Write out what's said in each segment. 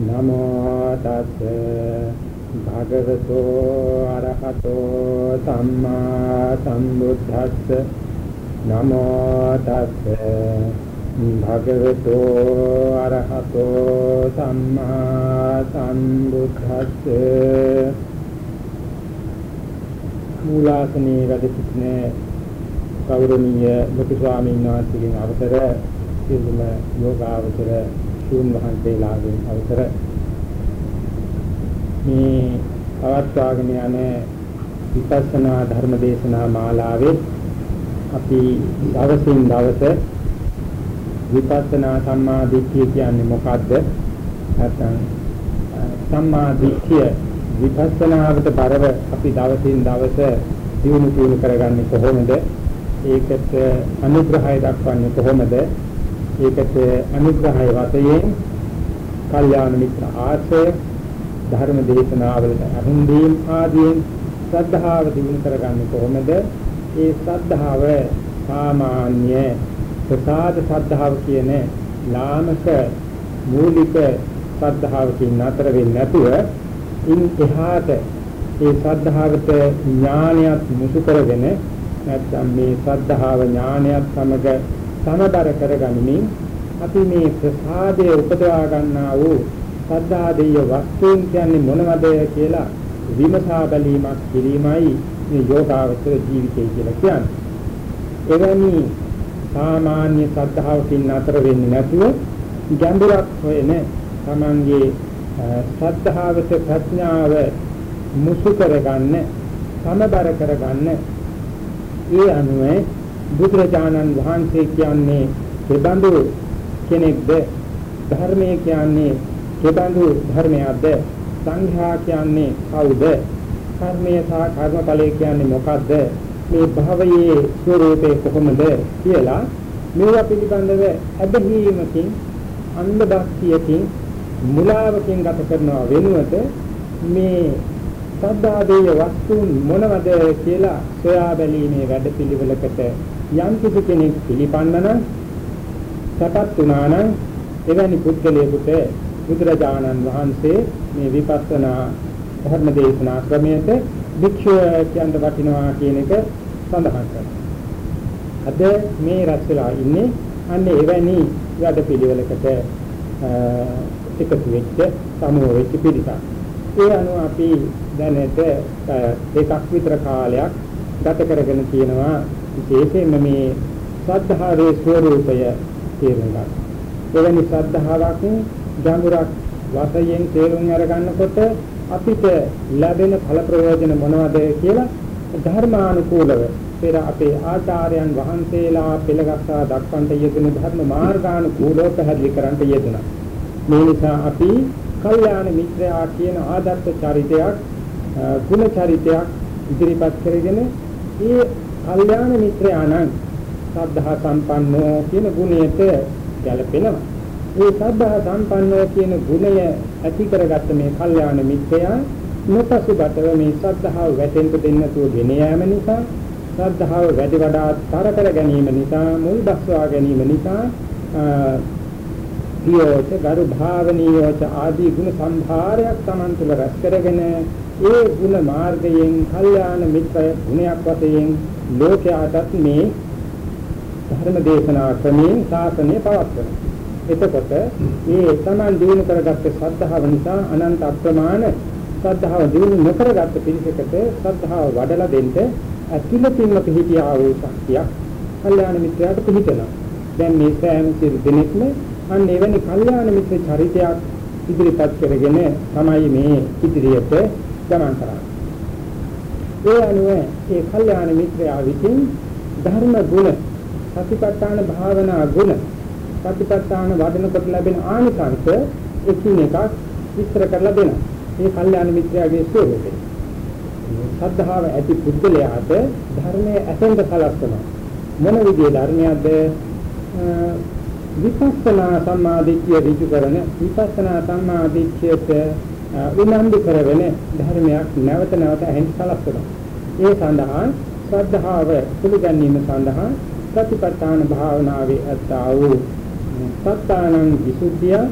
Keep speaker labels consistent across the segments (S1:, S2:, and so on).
S1: නමෝ තස්ස භගවතෝ අරහතෝ සම්මා සම්බුද්දස්ස නමෝ තස්ස භගවතෝ අරහතෝ සම්මා සම්බුද්දස්ස මූලාසනේ වැඩ සිටින ගෞරවනීය ලොකු ස්වාමීන් වහන්සේගෙන් අවසර සියලුම යෝගාවචර ශූන් වහන්සේලාගෙන් අවසර මේ පවත්වාගෙන යන විපස්සනා ධර්ම දේශනා මාලාවේ අපි දවසින් දවස විපස්සනා සම්මා දිට්ඨිය කියන්නේ මොකද්ද? නැත්නම් සම්මා දිට්ඨිය විපස්සනාවට බරව අපි දවසින් දවස දිනු දිනු කරගන්නේ කොහොමද? ඒකට අනුග්‍රහය දක්වන්නේ කොහොමද? ඒකට අනුග්‍රහය වශයෙන් කල්යාණ මිත්‍ර ආශ්‍රය ධර්ම දේශනාවලට අහුන් දීම් ආදීන් ශ්‍රද්ධාව දිනු කරගන්නේ කොහොමද? ඒ ශ්‍රද්ධාව සාමාන්‍ය ප්‍රසාද ශ්‍රද්ධාව කියන ලාමක මූලික ශ්‍රද්ධාවකින් නතර වෙන්නේ නැතුව ඉන් එහාට ඒ ශ්‍රද්ධාවට ඥානයත් මුසු කරගෙන නැත්නම් මේ ශ්‍රද්ධාව ඥානයත් සමග සමබර කරගනිමින් අපි මේ ප්‍රසාදයේ උපදවා ගන්නා වූ ශ්‍රද්ධාදීය වස්තුන් කියන්නේ මොනවද කියලා විමසා බැලීමක් කිරීමයි මේ යෝගාවචර ජීවිතය කියලා කියන්නේ. එවැනි සාමාන්‍ය ශ්‍රද්ධාවකින් නතර වෙන්නේ නැතුව ගැඹුරක් හොයන තමන්ගේ ශ්‍රද්ධාවට ප්‍රඥාව මුසු කරගන්න සමබර කරගන්න ඒ අනුව බුදුරජාණන් වහන්සේ කියන්නේ කෙබඳු කෙනෙක්ද ධර්මයේ කියන්නේ කෙබඳු ධර්මයක්ද සංඝයා කියන්නේ කවුද? කර්මය සහ කර්මඵලය කියන්නේ මොකද්ද මේ භවයේ ස්වરૂපේ කොහොමද කියලා මේවා පිළිබඳව අධ්‍යයනකින් අන්ධ භක්තියකින් මුලාවකින් ගත කරනවා වෙනුවට මේ සද්ධාදේය වස්තුන් මොනවද කියලා සොයා බැලීමේ වැඩපිළිවෙලකට යම් කිසි කෙනෙක් පිළිපන්න නම් සපත් වුණා නම් එවැනි පුද්ගලයෙකුට බුදුරජාණන් වහන්සේ මේ විපස්සනා ධර්ම දේශනා ක්‍රමයට භික්ෂුව කියන්න වටිනවා කියන එක සඳහන් කරනවා. අද මේ රැස් වෙලා ඉන්නේ අන්න එවැනි වැඩපිළිවෙලකට එකතු වෙච්ච සමුහ වෙච්ච පිරිසක්. ඒ අනුව අපි දැනට දෙකක් විතර කාලයක් ගත කරගෙන තියෙනවා විශේෂයෙන්ම මේ සද්ධාවේ ස්වરૂපය තේරුම් ගන්න. එවැනි සද්ධාාවක් ගැඹුරක් වශයෙන් තේරුම් අරගන්නකොට අපිට ලැබෙන ඵල ප්‍රයෝජන මොනවද කියලා ධර්මානුකූලව පෙර අපේ ආචාර්යයන් වහන්සේලා පෙළගස්සා දක්වන්ට යෙදෙන ධර්ම මාර්ගානුකූලව පැහැදිලි කරන්නට යෙදුණා. මේ නිසා අපි කල්යාණ මිත්‍රයා කියන ආදර්ශ චරිතයක් ගුණ චරිතයක් ඉදිරිපත් කරගෙන ඒ කල්යාණ මිත්‍රයාණන් සද්ධා සම්පන්නෝ කියන ගුණයට ගැලපෙනවා. මේ සද්ධා සම්පන්නෝ කියන ගුණය ඇති කරගත්ත මේ කල්යාණ මිත්‍රයා නොපසුබටව මේ සද්ධාව වැටෙන්න දෙන්න තුව ගෙන යාම නිසා සද්ධාව වැඩි වඩා තර කර ගැනීම නිසා මුල් දක්වා ගැනීම නිසා පියෝච ගරු භාවනීයෝච ආදී ගුණ සම්භාරයක් Taman තුළ රැස් කරගෙන ඒ ගුණ මාර්ගයෙන් කල්යාණ මිත්‍ර ගුණයක් වශයෙන් ලෝකයාටත් මේ ධර්ම දේශනා ක්‍රමයෙන් ශාසනය පවත්වනවා. එතකොට මේ Taman දිනු කරගත්ත ශ්‍රද්ධාව නිසා අනන්ත අප්‍රමාණ ශ්‍රද්ධාව දිනු නොකරගත්ත පිරිසකට ශ්‍රද්ධාව වඩලා දෙන්න අකිලතින්ම පිහිටියා වූ ශක්තියක් කල්යාණ මිත්‍රයාට පිහිටනවා. දැන් මේ සෑම සිල් දෙනෙක්ම අන්න එවැනි කල්යාණ මිත්‍ර චරිතයක් ඉදිරිපත් කරගෙන තමයි මේ ඉදිරියට ගමන් කරන්නේ. ඒ අනුව ඒ කල්යාණ මිත්‍රයා විසින් ධර්ම ගුණ සතිපට්ඨාන භාවනා ගුණ සතිපට්ඨාන වඩනකොට ලැබෙන ආනිසංස එකින් එකක් විස්තර කරලා දෙනවා. මේ කල්යාණ මිත්‍රයාගේ ස්වરૂපය. සද්ධාව ඇති පුද්ගලයාට ධර්මයේ ඇතෙන්ද කලස්තනවා. මොන විදිහේ ධර්මයක්ද විපස්සනා සම්මාදිට්ඨිය ඍජු කරන විපස්සනා සම්මාදිට්ඨියට උනන්දු කරගෙන ධර්මයක් නැවත නැවත ඇහෙන් සලස්වනවා. ඒ සඳහා ශ්‍රද්ධාව පිළිගැනීම සඳහා ප්‍රතිපත්තාන භාවනාවේ අත්තා වූ සත්තානං විසුද්ධිය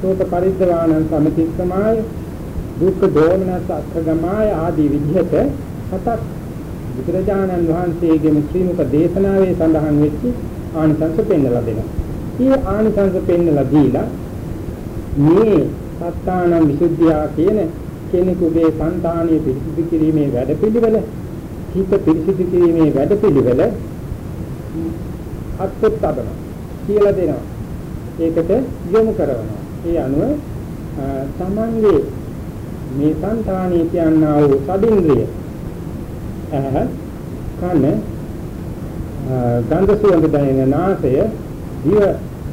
S1: ශෝක පරිද්දවානං සමතික්කමාය දුක්ඛ දෝමනස අත්ගමාය ආදී විදිහට හතක් බුදුරජාණන් වහන්සේගේ ශ්‍රීමුක දේශනාවේ සඳහන් වෙච්ච ආනිසංස පෙන්වලා දෙනවා. මේ ආනිසංස පෙන්වලා දීලා මේ සත්තානං විසුද්ධියා කියන කෙනෙකුගේ సంతානිය පිරිසිදු කිරීමේ වැඩපිළිවෙල හිත පිරිසිදු කිරීමේ වැඩපිළිවෙල අත්පත්තබන කියලා දෙනවා. ඒකට යොමු කරනවා. ඒ අනුව තමන්ගේ මේ సంతානිය කියනා වූ සදින්ද්‍රිය අහ කන ගන්ධ සුවඳ දැනෙන නාසය දිව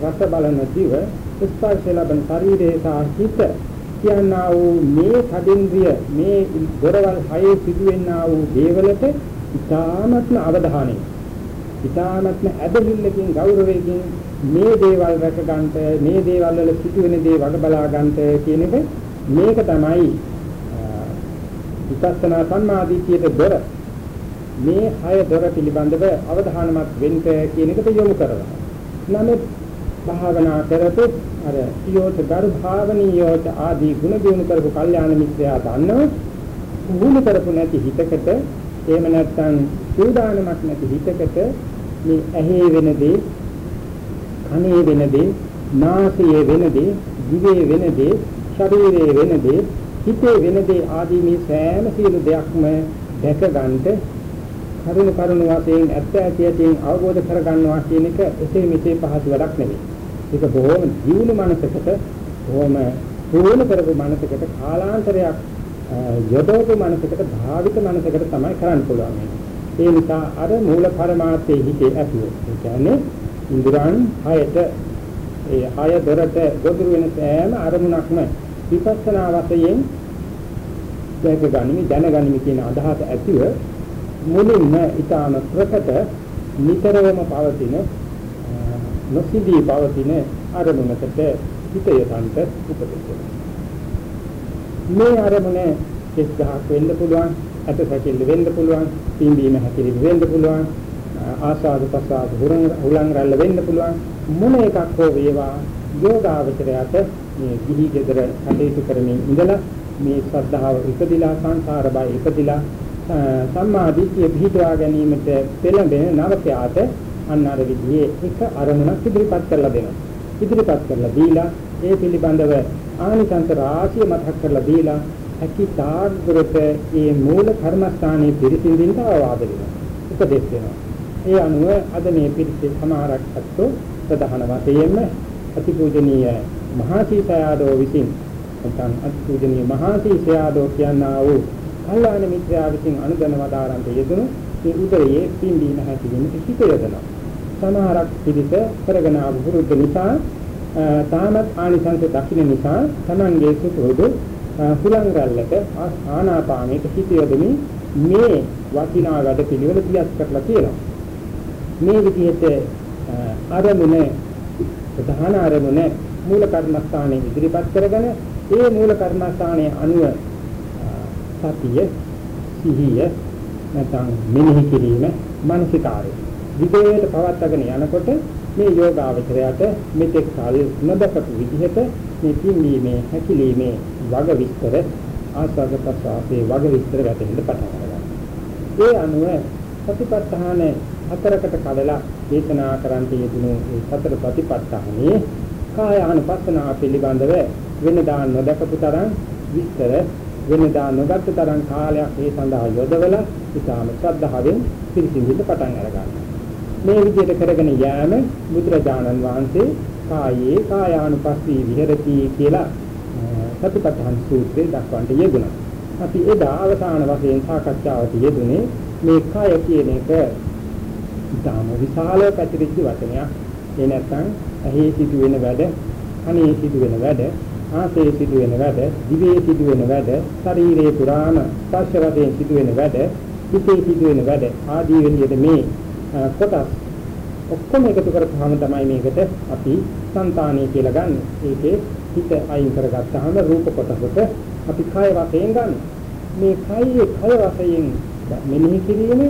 S1: රස බලන දිව ස්පර්ශ ලබන ශරීරයේ සාහිත කියනා වූ මේ සදින්ද්‍රිය මේ දොරවල් හයේ සිදුවෙනා වූ දේවලට ඉතාමත්ම අවධානය ඉතාමත්ම ඇදහිල්ලකින් ගෞරවයෙන් මේ දේවල් රැක ගන්නට මේ දේවල් වල සිදුවෙන දේ වග බලා ගන්නට කියන එක මේක තමයි විපස්සනා සම්මාදිටියට දොර මේ හය දොර පිළිබඳව අවධානමත් වෙන්න කියන එකට යොමු කරනවා. නමුත් භාවනා කරපු අර යෝත ගරු භාවනියෝත ආදී ගුණ දිනු කරපු කල්යාණ මිත්‍රයා දන්නව වුණ කරපු නැති හිතකට එහෙම නැත්නම් සූදානමක් නැති හිතකට මේ ඇහි වෙන දේ කනේ වෙන දේ නාසයේ වෙන දේ දිවේ වෙන දේ ශරීරයේ වෙන දේ හිතේ වෙන දේ ආදී මේ සෑම සියලු දෙයක්ම දැක ගන්නට කරුණු කරුණු වශයෙන් ඇත්ත ඇතියෙන් අවබෝධ කර ගන්නවා කියන එක එසේ මෙසේ පහසු වැඩක් නෙවෙයි. ඒක බොහොම ජීවුන මනසකට බොහොම පුහුණු කරපු මනසකට කාලාන්තරයක් යොදවපු මනසකට භාවිත මනසකට තමයි කරන්න පුළුවන්. ඒ නිසා අර මූල පරමාර්ථයේ හිතේ ඇතුව. ඒ කියන්නේ ඉන්ද්‍රයන් හයට ඒ හය දොරට ගොදුරු වෙන සෑම අරමුණක්ම විපස්සනා වශයෙන් දැක ගනිමි දැනගනිමි කියන අදහස ඇතිව මුලින්ම ඊටාන ප්‍රකට නිතරම පවතින නොසිදී පවතින අරමුණකට හිත යොදන්ට උපදෙස් මේ අරමුණ 30000ක් වෙන්න පුළුවන් අත සැකිල්ල වෙන්න පුළුවන් පිම්බීම හැකිලිම වෙන්න පුළුවන් ආසාද ප්‍රසාද හුලං රැල්ල වෙන්න පුළුවන්. මොන එකක් හෝ වේවා යෝගාවචරයට මේ ගිහි ගෙදර කටයුතු කරමින් ඉඳලා මේ ශ්‍රද්ධාව ඉපදිලා සංසාර බය ඉපදිලා සම්මා දිට්ඨිය පිහිටවා ගැනීමට පෙළඹෙන නවකයාට අන්න අර විදිහේ එක අරමුණක් ඉදිරිපත් කරලා දෙනවා. ඉදිරිපත් කරලා දීලා ඒ පිළිබඳව ආනිසංස රාශිය මතක් කරලා දීලා හැකි තාග්‍රත මේ මූල කර්මස්ථානයේ පිරිසිඳින්න අවවාද දෙනවා. උපදෙස් දෙනවා. ඒ අනුව අද මේ පිරිසේ සමහරක් අත්ෝ ප්‍රධාන වශයෙන්ම අතිපූජනීය මහා සීසයාදෝ විසින් නැත්නම් අතිපූජනීය මහා සීසයාදෝ කියනා වූ කල්යාණ මිත්‍රයා විසින් අනුදැන වදාරන්ට යෙදුණු මේ උදරයේ පිම්බීම හැකිලිම හිත යොදනවා. සමහරක් පිළිස කරගෙන ආපු පුරුද්ද නිසා තාමත් ආනිසංස දකින්න නිසා Tamange සුපුරුදු හුලං රැල්ලට ආනාපානයට හිත යොදමින් මේ වටිනා වැඩ පිළිවෙල දියත් කරලා තියෙනවා. මේ විදිහට ආරමුණ ප්‍රධාන ආරමුණ මූල කර්මස්ථානයේ ඉදිරිපත් කරගෙන ඒ මූල කර්මස්ථානයේ අනුව සතිය සිහිය නැත්නම් මෙනෙහි කිරීම මානසිකාරය විදේට පවත්වාගෙන යනකොට මේ යෝගාවචරයට මෙතෙක් කල නොදකපු විදිහට මේ පින්වීමේ හැකිලීමේ වග විස්තර ආස්වාද ප්‍රසආපේ වග විස්තර වැටෙන්න පටන් ගන්නවා. ඒ අනුව සතිපට්ඨාන හතරකට කඩලා දේශනා කරන්ට යෙදුණු මේ සතර ප්‍රතිපත්තහනේ කාය ආනුපස්සනාව පිළිබඳව වෙනදා නොදකපු තරම් විස්තර වෙනදා නොගත් තරම් කාලයක් ඒ සඳහා යොදවලා ඉතාම ශ්‍රද්ධාවෙන් පිළිසිඳින්න පටන් අරගන්නවා. මේ විදිහට කරගෙන යෑම බුදුරජාණන් වහන්සේ කායේ කායානුපස්සී විහෙරති කියලා සතිපට්ඨාන සූත්‍රයේ දක්වන්නට යෙදුණා. අපි එදා අවසාන වශයෙන් සාකච්ඡාවට යෙදුනේ මේ කාය කියන එක ඉතාම විශාල පැතිරිච්ච වචනයක්. ඒ නැත්නම් ඇහි සිදුවෙන වැඩ, කනේ සිදුවෙන වැඩ, ආසේ සිදුවෙන වැඩ, දිවේ සිදුවෙන වැඩ, ශරීරයේ පුරාම ස්පර්ශ වශයෙන් සිදුවෙන වැඩ, හිතේ සිදුවෙන වැඩ ආදී විදිහට මේ කොටස් ඔක්කොම එකතු කරපුවාම තමයි මේකට අපි సంతානිය කියලා ගන්න. ඒකේ හිත අයින් කරගත්තාම රූප කොටසට අපි කය වශයෙන් ගන්න. මේ කයේ කය වශයෙන් මෙනෙහි කිරීම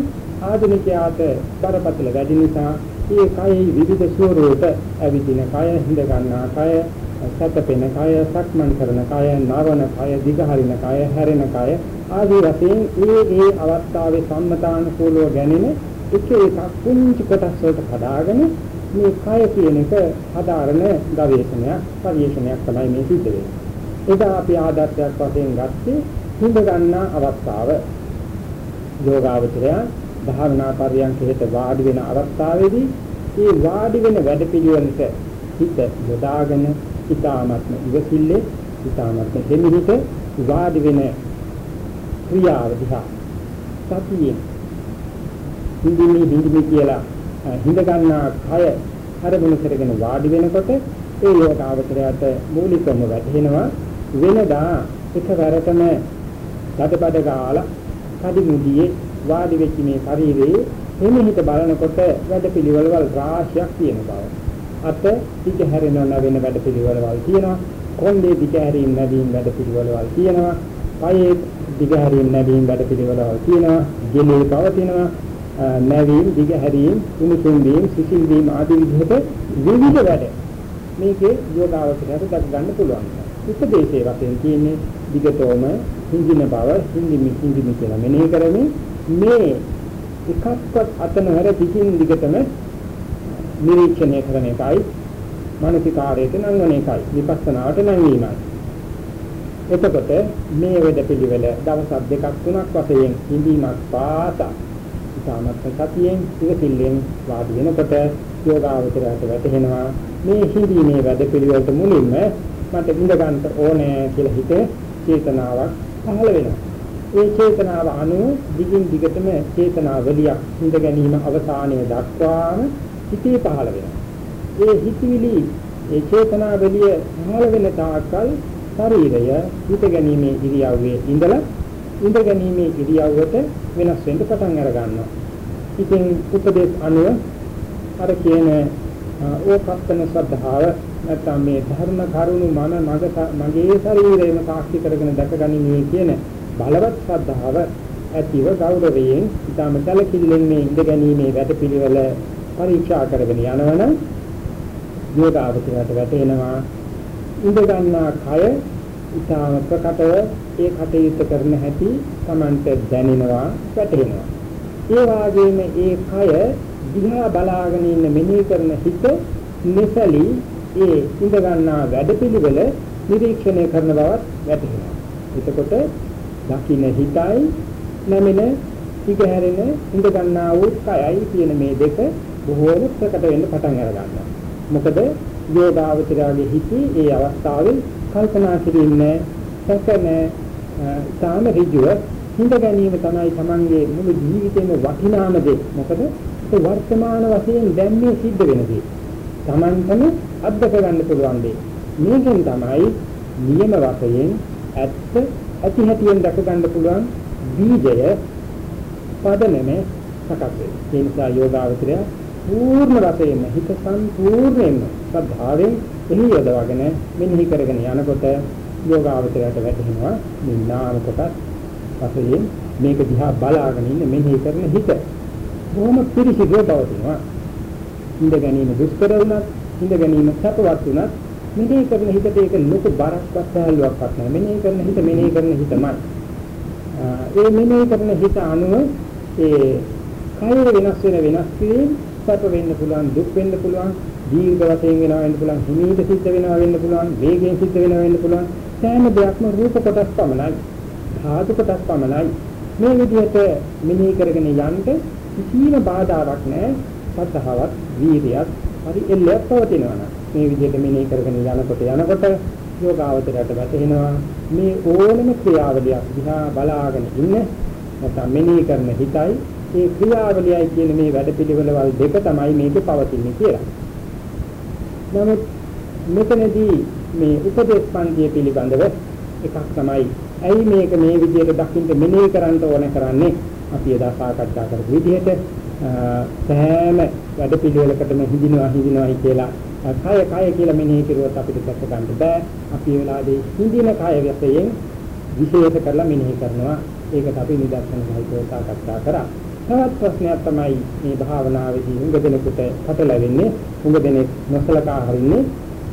S1: ආධුනිකයාට බරපතල වැඩි නිසා ඒ කයේ විවිධ ස්වරූප ඇවිදින කය හිඳ ගන්නා කය සතපෙන කය සක්මන් කරන කය නරන කය දිගහරින කය හැරෙන කය ආදී වශයෙන් ඒ ඒ අවස්ථාවේ සම්මතානුකූලව ගැනෙන එක එකක් පුංචි කොටස් වලට හදාගෙන මේ කය කියන එක හදාරන ගවේෂණයක් පරිශ්‍රණයක් තමයි මේ සිද්ධ වෙන්නේ. එදා අපි ආදර්ශයක් වශයෙන් ගත්තේ හිඳ ගන්නා අවස්ථාව යෝගාවචරය භාවනා පරියන්කෙට වාඩි වෙන අවස්ථාවේදී මේ වාඩි වෙන වැඩපිළිවෙලට හිත යොදාගෙන ඊ타මත්ම ඉවසිල්ලේ ඊ타මත්ම දෙමිහිත වාඩි වෙන ක්‍රියාව දිහා සතියෙන් හිඳින්නේ හිඳින්නේ කියලා හිඳ ගන්නා කය අරමුණු කරගෙන වාඩි වෙනකොට ඒ යෝගාවචරයට මූලිකවම වැටහෙනවා වෙනදා එකවරටම කඩබඩ ගාලා කඩිමුඩියේ වාඩි වෙච්ච මේ ශරීරයේ එමෙහිට බලනකොට වැඩ පිළිවෙලවල් රාශියක් තියෙන බව. අත දිග හැරෙනව නැවෙන වැඩ පිළිවෙලවල් තියෙනවා. කොණ්ඩේ දිග හැරීම නැවීම වැඩ පිළිවෙලවල් තියෙනවා. පයේ දිග හැරීම නැවීම වැඩ පිළිවෙලවල් තියෙනවා. ගෙලේ පවතිනවා. නැවීම දිග හැරීම උණුසුම් වීම සිසිල් වීම ආදී විදිහට විවිධ වැඩ මේකේ යෝගාවචරයට දක් ගන්න පුළුවන්. උපදේශයේ වශයෙන් තියෙන්නේ දිගටම හිඳින බව හිඳිමි හිඳිමි කියලා මෙනෙහි කරමින් මේ එකක්වත් අතනහැර පිටින් දිගටම නිරීක්ෂණය කරන එකයි මානසිකාරයට නංවන එකයි විපස්සනාවට නැංවීමයි. එතකොට මේ වෙද පිළිවෙල දවස් දෙකක් තුනක් වශයෙන් හිඳීමක් පාසා ඉතාමත් සතියෙන් ඉවසිල්ලෙන් වාඩි වෙනකොට යෝගාවචරයට වැටහෙනවා මේ හිඳීමේ වැඩ පිළිවෙලට මුලින්ම මට ඉඳ ගන්න ඕනේ කියලා හිත චේතනාවක් පහළ වෙනවා. ඒ චේතනාව අනුව දිගින් දිගටම චේතනාවලියක් හිඳ ගැනීම අවසානයේ දක්වාම හිතේ පහළ වෙනවා. ඒ හිතවිලි ඒ චේතනාවලිය පහළ වෙන තාක්කල් ශරීරය හිත ගැනීමේ ඉරියව්වේ ඉඳලා ඉඳ ගැනීමේ ඉරියව්වට වෙනස් වෙන්න පටන් අර ගන්නවා. ඉතින් උපදේශ අනුව අර කියන ඕකප්පන ශ්‍රද්ධාව නැත්නම් මේ ධර්ම කරුණු මන මගේ ශරීරයම සාක්ෂි කරගෙන දැකගනිමේ කියන බලවත් ශ්‍රද්ධාව ඇතිව ගෞරවයෙන් ඊටම සැලකිල්ලෙන් මේ ඉඳ ගැනීමේ වැඩපිළිවෙල පරීක්ෂා කරගෙන යනවන යෝගාවචරයට වැටෙනවා ඉඳ ගන්නා කය ඊටම ප්‍රකටව ඒ කටයුත්ත කරන හැටි Tamante දැනෙනවා වැටෙනවා ඒ වාගේම ඒ කය දිහා බලාගෙන ඉන්න මෙනෙහි කරන හිත මෙසලි ඒ ඉඳ ගන්නා වැඩපිළිවෙල නිරීක්ෂණය කරන බවත් වැටහෙනවා එතකොට දකින්න හිතයි නැමෙන ඉගහැරෙන ඉඳ ගන්නා වූ කයයි කියන මේ දෙක බොහෝම ප්‍රකට වෙන්න පටන් අර ගන්නවා. මොකද යෝගාවචරයේ හිතේ ඒ අවස්ථාවේ කල්පනා කිරීමේ සැකන තාම ඍජුව හිඳ ගැනීම තමයි Tamange මුළු ජීවිතේම වටිනාම දේ. මොකද ඒ වර්තමාන වශයෙන් දැන් මේ සිද්ධ වෙන දේ. Tamanටම අත්දක ගන්න පුළුවන් දේ. මේකෙන් තමයි නියම වශයෙන් ඇත්ත ඇති හැටියෙන් දැක ගන්න පුළුවන් බීජය පදනම සකස් වෙනවා. ඒ නිසා යෝගාවචරය පූර්ණ වශයෙන්ම හිත සම්පූර්ණයෙන්ම සද්ධාවෙන් එහි යොදවගෙන මෙනෙහි කරගෙන යනකොට යෝගාවචරයට වැටෙනවා මේ නාම කොටස් වශයෙන් මේක දිහා බලාගෙන ඉන්න මෙනෙහි කරන හිත බොහොම පිරිසිදුව පවතිනවා. ඉඳ ගැනීම දුෂ්කර වුණත් ඉඳ ගැනීම සපවත් වුණත් මෙනෙහි කරන හිතට ඒක ලොකු බරක්වත් සහැල්ලුවක්වත් නැහැ. මෙනෙහි කරන හිත මෙනෙහි කරන හිතමයි. ඒ මෙනෙහි කරන හිත අනුව ඒ කය වෙනස් වෙන වෙනස් වීම සැප වෙන්න පුළුවන් දුක් වෙන්න පුළුවන් දීර්ඝ වශයෙන් වෙනවා වෙන්න පුළුවන් හිමීට සිද්ධ වෙනවා වෙන්න පුළුවන් වේගයෙන් සිද්ධ වෙනවා වෙන්න පුළුවන්. සෑම දෙයක්ම රූප කොටස් පමණයි ධාතු කොටස් පමණයි. මේ විදිහට මෙනෙහි කරගෙන යන්න කිසිම බාධාවක් නැහැ. සත්‍තාවක් වීර්යයක් හරි එල්ලයක් පවතිනවා. මේ විදිහට මෙනෙහි කරගෙන යනකොට යනකොට යෝගාවචරයට වැටෙනවා මේ ඕනම ක්‍රියාවලියක් දිහා බලාගෙන ඉන්න නැත්නම් මෙනෙහි කරන හිතයි ඒ ක්‍රියාවලියයි කියන මේ වැඩපිළිවෙළවල් දෙක තමයි මේකේ පවතින්නේ කියලා. නමුත් මෙතනදී මේ උපදේශ පන්තිය පිළිබඳව එකක් තමයි. ඇයි මේක මේ විදිහට දකින්න මෙනෙහි කරන්න ඕන කරන්නේ? අපි එදා සාකච්ඡා කරපු විදිහට සෑම වැඩපිළිවෙලකටම හිඳිනවා හිඳිනවායි කියලා. කය කය කියලා මෙනෙහි කරුවොත් අපිට දැක ගන්න බෑ. අපි ඒ වෙලාවේදී හිඳින කය වශයෙන් විශේෂ කරලා මෙනෙහි කරනවා. ඒකට අපි නිදර්ශන සහිතව සාකච්ඡා කරා. තවත් ප්‍රශ්නයක් තමයි මේ භාවනාවේදී හුඟ දෙනෙකුට පටලැවෙන්නේ හුඟ දෙනෙක් නොසලකා හරින්නේ.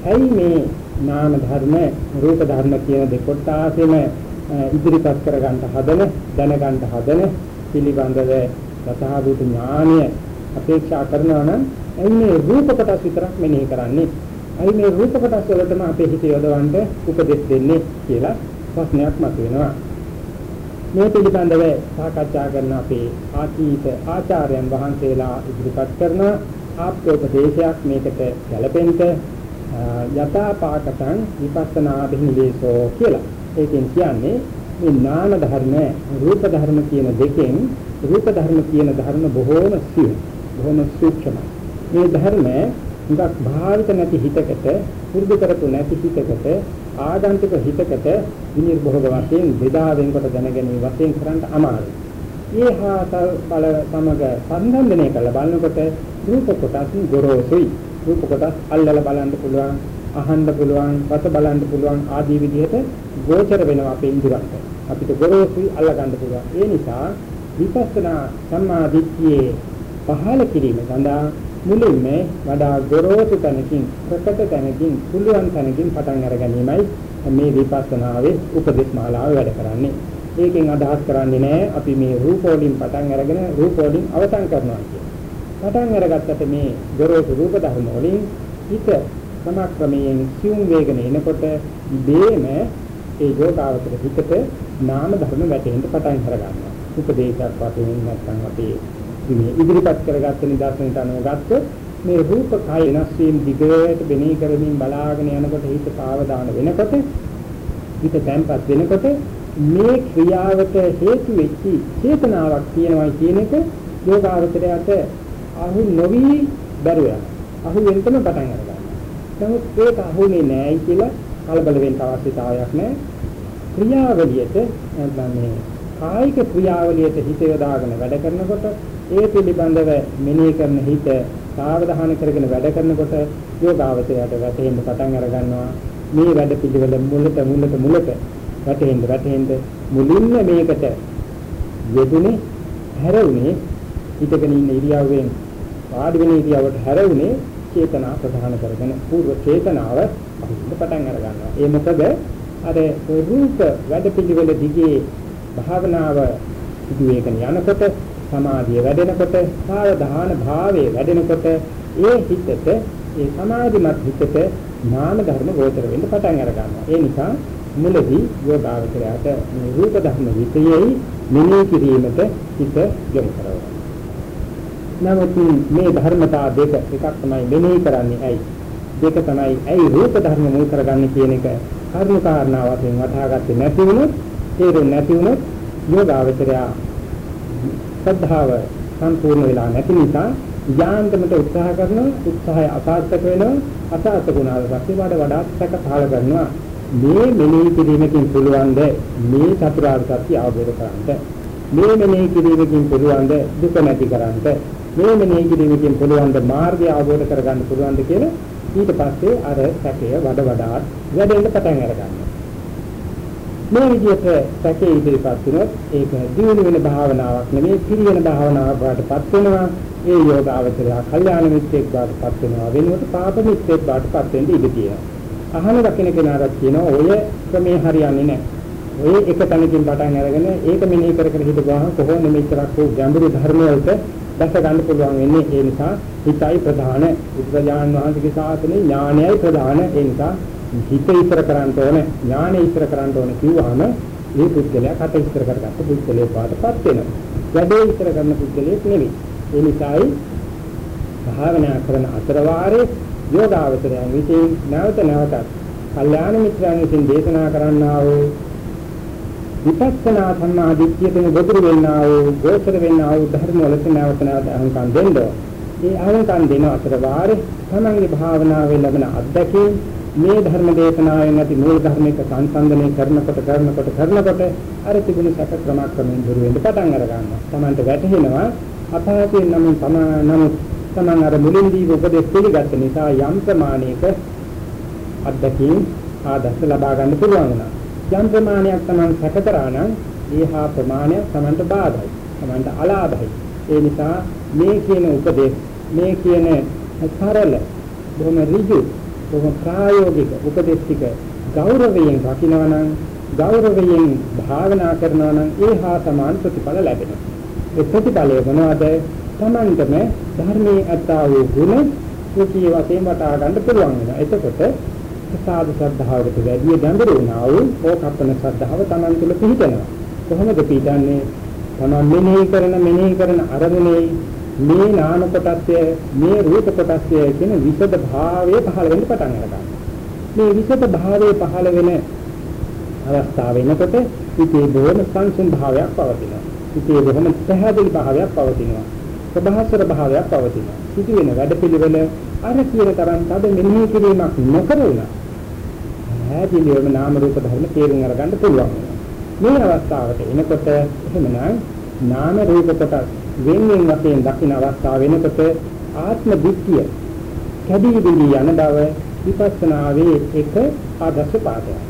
S1: ඇයි මේ නාම ධර්ම රූප ධර්ම කියන දෙකොටාසෙම ඉදිරිපත් කර ගන්න හදන දැනගන්න හදන පිළිබඳව සතහාභූත ඥානය අපේක්ෂා කරනවා නම් ඇයි මේ රූප කොටස් විතරක් මෙනෙහි කරන්නේ? ඇයි මේ රූප කොටස් වලටම අපේ හිත යොදවන්න උපදෙස් දෙන්නේ කියලා ප්‍රශ්නයක් මතුවෙනවා. මේ පිළිබඳව සාකච්ඡා කරන අපේ ආචීත ආචාර්යයන් වහන්සේලා ඉදිරිපත් කරන ආප්තෝපදේශයක් මේකට ගැලපෙන්න යථාපාකතං විපස්සනා බිහිදේශෝ කියලා. ඒකෙන් කියන්නේ මේ නාම ධර්ම රූප ධර්ම කියන දෙකෙන් රූප ධර්ම කියන ධර්ම බොහෝම සියුම් බොහෝම සූක්ෂමයි. මේ ධර්ම හුඟක් භාවිත නැති හිතකට පුරුදු කරපු නැති හිතකට ආගන්තුක හිතකට විනිර්භෝග වශයෙන් බෙදා වෙනකොට දැනගැනීම වශයෙන් කරන්න අමාරුයි. ඒ හා බල සමග සම්බන්ධනය කරලා බලනකොට රූප කොටස් ගොරෝසුයි. රූප කොටස් අල්ලලා බලන්න පුළුවන්, අහන්න පුළුවන්, රස බලන්න පුළුවන් ආදී විදිහට ගෝචර වෙනවා අපේ ඉන්ද්‍රයන්ට. අපිට ගොරෝසුයි අල්ලා ගන්න පුළුවන්. ඒ නිසා විපස්සනා සම්මා දිට්ඨියේ පහළ කිරීම සඳහා මුලින්ම වඩා ගොරෝසු තැනකින් ප්‍රකට තැනකින් පුළුවන් තැනකින් පටන් අර ගැනීමයි මේ විපස්සනාවේ උපදේශ මාලාව වැඩ කරන්නේ. ඒකෙන් අදහස් කරන්නේ නැහැ අපි මේ රූප වලින් පටන් අරගෙන රූප වලින් අවසන් කරනවා කියන. පටන් අරගත්තට මේ ගොරෝසු රූප ධර්ම වලින් හිත සමක්‍රමයෙන් සියුම් වේගන එනකොට ඉබේම ඒ යෝගාවතර හිතට නාම ධර්ම වැටෙන්න පටන් අරගන්නවා. උපදේශයක් වශයෙන් නැත්නම් අපේ මේ ඉදිරිපත් කරගත්ත නිදර්ශනයට අනුව ගත්තොත් මේ රූප කය වෙනස් වීම දිගට බෙනී කරමින් බලාගෙන යනකොට හිත සාවධාන වෙනකොට හිත තැම්පත් වෙනකොට මේ ක්‍රියාවට හේතු වෙච්ච චේතනාවක් තියෙනවා කියන එක යෝගාවචරයට අහු නොවි බැරුව යනවා. අහු වෙන්නම පටන් අරගන්නවා. නමුත් ඒක අහුනේ නැහැ කියලා කලබල වෙන්න අවශ්‍යතාවයක් නැහැ. ක්‍රියාවලියට නැත්නම් මේ කායික ක්‍රියාවලියට හිත යොදාගෙන වැඩ කරනකොට ඒ පිළිබඳව මෙනෙහි කරන හිත සාවධාන කරගෙන වැඩ කරනකොට යෝගාවචරයට වැටෙන්න පටන් අර ගන්නවා. මේ වැඩ පිළිවෙල මුලට මුලට මුලට වැටෙන්න වැටෙන්න මුලින්ම මේකට යෙදුනේ හැරුනේ හිතගෙන ඉන්න ඉරියව්වෙන් වාඩි වෙන ඉරියව්වට හැරුනේ චේතනා ප්‍රධාන කරගෙන පූර්ව චේතනාව අපිට පටන් අර ගන්නවා. ඒ මොකද අර රූප වැඩ පිළිවෙල දිගේ භාවනාව ඉදිරියගෙන යනකොට සමාධිය වැඩෙනකොට සාවධාන භාවයේ වැඩෙනකොට ඒ හිතට ඒ සමාධිමත් හිතට නාම ධර්ම ගෝචර වෙන්න පටන් අර ගන්නවා. ඒ නිසා මුලදී යෝගාවචරයට මේ රූප ධර්ම විෂයෙහි මෙනෙහි කිරීමට හිත යොමු කරනවා. නමුත් මේ ධර්මතා දෙක එකක් තමයි මෙනෙහි කරන්නේ ඇයි? දෙක තමයි ඇයි රූප ධර්ම මුල් කරගන්නේ කියන එක කරුණු කාරණා වශයෙන් වටහාගත්තේ නැති වුණොත් තේරුම් නැති වුණොත් යෝගාවචරය ශ්‍රද්ධාව සම්පූර්ණ වෙලා නැති නිසා ඥාන්තමට උත්සාහ කරන උත්සාහය අසාර්ථක වෙනවා අසාර්ථක වුණාට පස්සේ වඩා වඩාත් සැක පහළ කරනවා. මේ මෙනෙහි කිරීමකින් පුළුවන්ද? මේ චතුරාර්ය සත්‍ය අවබෝධ කරගන්න මේ මෙනෙහි කිරීමකින් පුළුවන්ද? දුක නැති කරගන්න මේ මෙනෙහි කිරීමකින් පුළුවන්ද මාර්ගය අවබෝධ කරගන්න පුළුවන්ද කියලා ඊට පස්සේ අර සැකය වඩා වඩාත් වැඩෙන්න පටන් අරගන්නවා. මේ විදිහට සැකේ ඉදිරිපත් වුණොත් ඒක දියුණු වෙන භාවනාවක් නෙමෙයි පිරියෙන භාවනාවක් වඩටපත් වෙනවා. ඒ යෝග අවතරය කල්යාණ මිත්‍රෙක් වඩටපත් වෙනවා. වෙනුවට පාප මිත්‍රෙක් වඩටපත් වෙන්න ඉඩ තියෙනවා. අහන දකින්න කෙනාට කියනවා ඔය ක්‍රමේ හරියන්නේ නැහැ. ඔය එක තැනකින් පටන් අරගෙන ඒක මෙනෙහි කර කර හිටපුවාම කොහොමද මෙච්චරක් වූ ගැඹුරු ධර්ම වලට දැක ගන්න පුළුවන් වෙන්නේ? ඒ නිසා හිතයි ප්‍රධාන බුද්ධජාන වහන්සේගේ ශාසනයේ ඥානයයි ප්‍රධාන. ඒ නිසා හිත ඉස්සර කරන්න ඕන ඥානෙ ඉස්සර කරන්න ඕන කිව්වම මේ පුද්ගලයා කට ඉස්සර කරගත්ත පුද්ගලයෙක් වාටපත් වෙනවා. වැඩේ ඉස්සර කරන පුද්ගලයෙක් නෙවෙයි. ඒ නිසායි භාවනා කරන අතර වාරේ යෝගාවචරයන් විසින් නැවත නැවතත් කල්යාණ මිත්‍රයන් විසින් දේශනා කරන්නා වූ විපස්සනා සම්මාදිට්ඨියෙන් ගොදුරු වෙන්නා වූ ගෝචර වෙන්නා වූ ධර්ම වලට නැවත නැවත අහංකම් දෙන්න. ඒ අහංකම් දෙන අතර වාරේ තමන්ගේ භාවනාවේ ලැබෙන අත්දැකීම් මේ ධර්ම දේශනාවෙන් ඇති මූල ධර්මික සංසන්දනය කරනකොට කරනකොට කරනකොට අර තිබුණු සැක ක්‍රමක්‍රමයෙන් දුර වෙන්න පටන් අර ගන්නවා. Tamanට වැටහෙනවා අපහසුයෙන් නම් නමුත් Taman අර මුලින්දී උපදෙස් පිළිගත්ත නිසා යම් ප්‍රමාණයක අත්දැකීම් ආදර්ශ ලබා ගන්න පුළුවන් වුණා. යම් ප්‍රමාණයක් Taman සැක කරා නම් ඒහා ප්‍රමාණය Tamanට බාධායි. Tamanට අලාභයි. ඒ නිසා මේ කියන උපදෙස් මේ කියන සරල බොහොම ඍජු කොහොම ප්‍රායෝගික උපදේශික ගෞරවයෙන් රකින්නවා නම් ගෞරවයෙන් භාවනා කරනවා නම් ඒ හා සමාන ප්‍රතිඵල ලැබෙනවා. ඒ ප්‍රතිඵලය මොනවද? Tamanටම ධර්මයේ අත්තා වූ ගුණ සුඛී වශයෙන් වටා ගන්න පුළුවන් වෙනවා. එතකොට සාධු ශ්‍රද්ධාවට වැඩි ගැඹුරු වුණා වූ ඕකප්පන ශ්‍රද්ධාව Taman තුළ පිහිටනවා. කොහොමද පිහිටන්නේ? Taman මෙනෙහි කරන මෙනෙහි කරන අරමුණේ මේ නාම කොටස්ය මේ රූප කොටස්ය කියන විසද භාවයේ පහළ වෙන්න පටන් ගන්නවා. මේ විසද භාවයේ පහළ වෙන අවස්ථාව වෙනකොට ඉතේ බොහොම සංසුන් භාවයක් පවතිනවා. ඉතේ බොහොම පැහැදිලි භාවයක් පවතිනවා. ප්‍රභාසර භාවයක් පවතිනවා. සිදුවෙන වැඩපිළිවෙල අර කියන තරම් තද මෙනෙහි කිරීමක් නොකරුණා. හැදිලියම නාම රූප ධර්ම තේරුම් අරගන්න පුළුවන්. මේ අවස්ථාවට එනකොට එහෙමනම් නාම රූප කොටස් වෙන වෙන වශයෙන් දකින අවස්ථාව වෙනකොට ආත්ම දිට්ඨිය කැදී බිඳී යන බව විපස්සනාවේ එක ආදර්ශ පාඩයක්.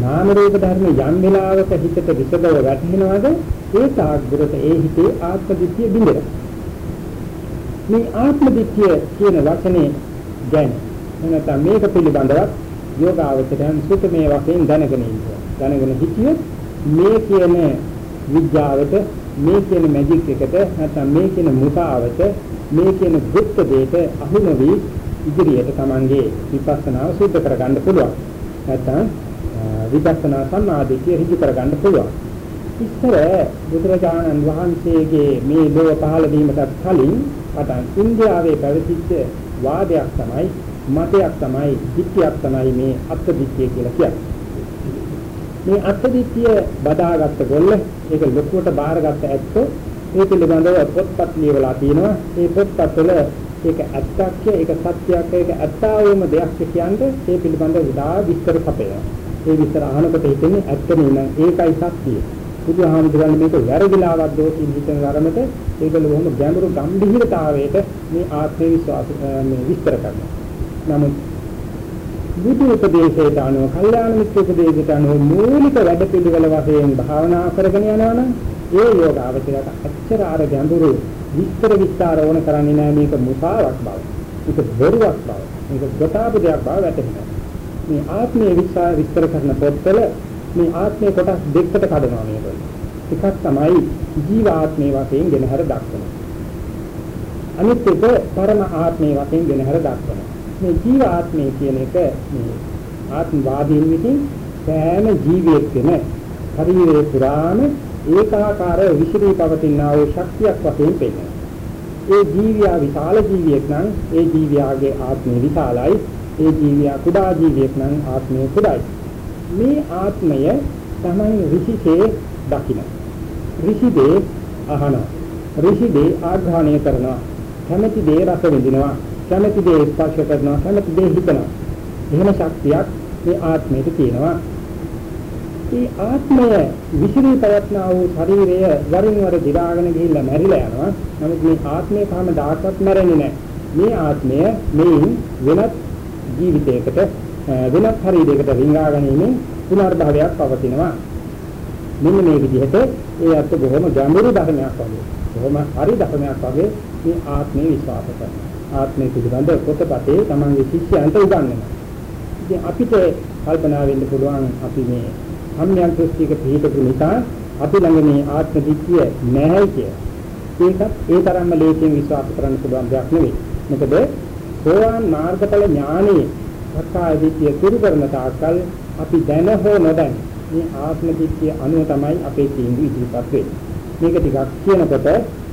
S1: නාම රූප ධර්ම යම් වෙලාවක හිතට විසදව වැටෙනවද ඒ තාග්ගරත ඒ හිතේ ආත්ම දිට්ඨිය බිඳෙනවා. මේ ආත්ම දිට්ඨිය කියන වචනේ ගැන එනත මේක පිළිබඳව යෝගාවචරයන් සුතමේ වශයෙන් දැනගෙන ඉන්නවා. දැනගෙන හිටියොත් මේ කියන විද්‍යාවට මේ කියන මැජික් එකට නැත්නම් මේ කියන මුසාවට මේ කියන ගුප්ත දෙයට අහු නොවි ඉදිරියට Tamange විපස්සනාව සිද්ධ කරගන්න පුළුවන්. නැත්නම් විපස්සනා සම්මාදිටිය ඍජු කරගන්න පුළුවන්. ඉස්සර බුදුරජාණන් වහන්සේගේ මේ ලෝක පහළ වීමට කලින් පටන් ඉන්දියාවේ පැවතිච්ච වාදයක් තමයි මතයක් තමයි ධිට්ඨියක් තමයි මේ අත්දිට්ඨිය කියලා කියන්නේ. මේ අත්දිට්ඨිය බදාගත්ත ගොල්ල ඒක ලොකුවට බාරගත්ත ඇත්තෝ ඒ පිළිබඳව පොත්පත් ලියවලා තිනවා. ඒ පොත්පත්වල ඒක ඇත්තක් ඒක සත්‍යයක් ඒක ඇත්තාවම දෙයක් කියන්නේ ඒ පිළිබඳව විඩා විස්තර කපේනවා. ඒ විස්තර අහනකොට හිතෙන්නේ ඇත්තම නෑ ඒකයි සත්‍යය. බුදුහාමුදුරන් මේක වැරදිලාවක් දෝෂින් හිතන ධර්මයට ඒකල බොහොම ගැඹුරු ගැඹිරතාවයට මේ ආත්ම විශ්වාස මේ විස්තර කරනවා. නමුත් බුදු උපදේශයට අනුව, කල්යාණ මිත්‍ර උපදේශයට අනුව මූලික වැඩ පිළිවෙල වශයෙන් භාවනා කරගෙන යනවා නම් ඒ යෝග අවශ්‍යයට අච්චර අර ගැඹුරු විස්තර විස්තර ඕන කරන්නේ නැහැ මේක මුසාවක් බව. මේක බොරුවක් බව. මේක ගොතාපු දෙයක් බව වැටහෙනවා. මේ ආත්මයේ විස්තර විස්තර කරන පොත්වල මේ ආත්මය කොටස් දෙකකට කඩනවා මේක. එකක් තමයි ජීවාත්මයේ වශයෙන් ගෙනහැර දක්වනවා. අනිත් එක පරම ආත්මයේ වශයෙන් ගෙනහැර දක්වනවා. මේ ජීව ආත්මය කියන එක මේ ආත්මවාදීන් විසින් සෑම ජීවියෙකම ශරීරයේ පුරාම ඒකාකාර විශ්‍රී පවතිනා වූ ශක්තියක් වශයෙන් පෙනෙනවා. ඒ ජීවියා විශාල ජීවියෙක් නම් ඒ ජීවියාගේ ආත්මය විශාලයි. ඒ ජීවියා කුඩා ජීවියෙක් නම් ආත්මය කුඩායි. මේ ආත්මය තමයි ඍෂිසේ දකින්න. ඍෂිදේ අහනවා. ඍෂිදේ ආග්‍රහණය කරනවා. කැමැති දේ රස විඳිනවා. කැමැති දේ ස්පර්ශ කරනවා. කැමැති දේ හිතනවා. එහෙම ශක්තියක් මේ ආත්මයට තියෙනවා. මේ ආත්මය විසිරී පවත්නා වූ ශරීරය වරින් වර දිරාගෙන ගිහිල්ලා මැරිලා යනවා. නමුත් මේ ආත්මය කාම දායකත් මැරෙන්නේ නැහැ. මේ ආත්මය මේන් වෙනත් ජීවිතයකට වෙනත් ශරීරයකට රිංගා ගැනීමෙන් පුනර්භවයක් පවතිනවා. මෙන්න මේ විදිහට ඒ අත් බොහොම ගැඹුරු ධර්මයක් වගේ. බොහොම හරි ධර්මයක් වගේ මේ ආත්මේ විශ්වාස කරනවා. ආත්මේ පිළිබඳ පොතපතේ තමන්ගේ ශිෂ්‍යයන්ට උගන්වනවා. ඉතින් අපිට කල්පනා වෙන්න පුළුවන් අපි මේ සම්‍යක් දෘෂ්ටික පිළිපදු නිසා අපි ළඟ මේ ආත්ම දිට්ඨිය නැහැ කිය. ඒකත් ඒ තරම්ම ලේසියෙන් විශ්වාස කරන්න පුළුවන් දෙයක් නෙවෙයි. මොකද සෝවාන් මාර්ගඵල ඥානෙ සක්කාය දිට්ඨිය තුරු කරන තාක්කල් අපි දැන හෝ නොදැන මේ ආත්ම දිට්ඨිය අනුව තමයි අපේ තීන්දුව ඉදිරිපත් වෙන්නේ. මේක ටිකක් කියනකොට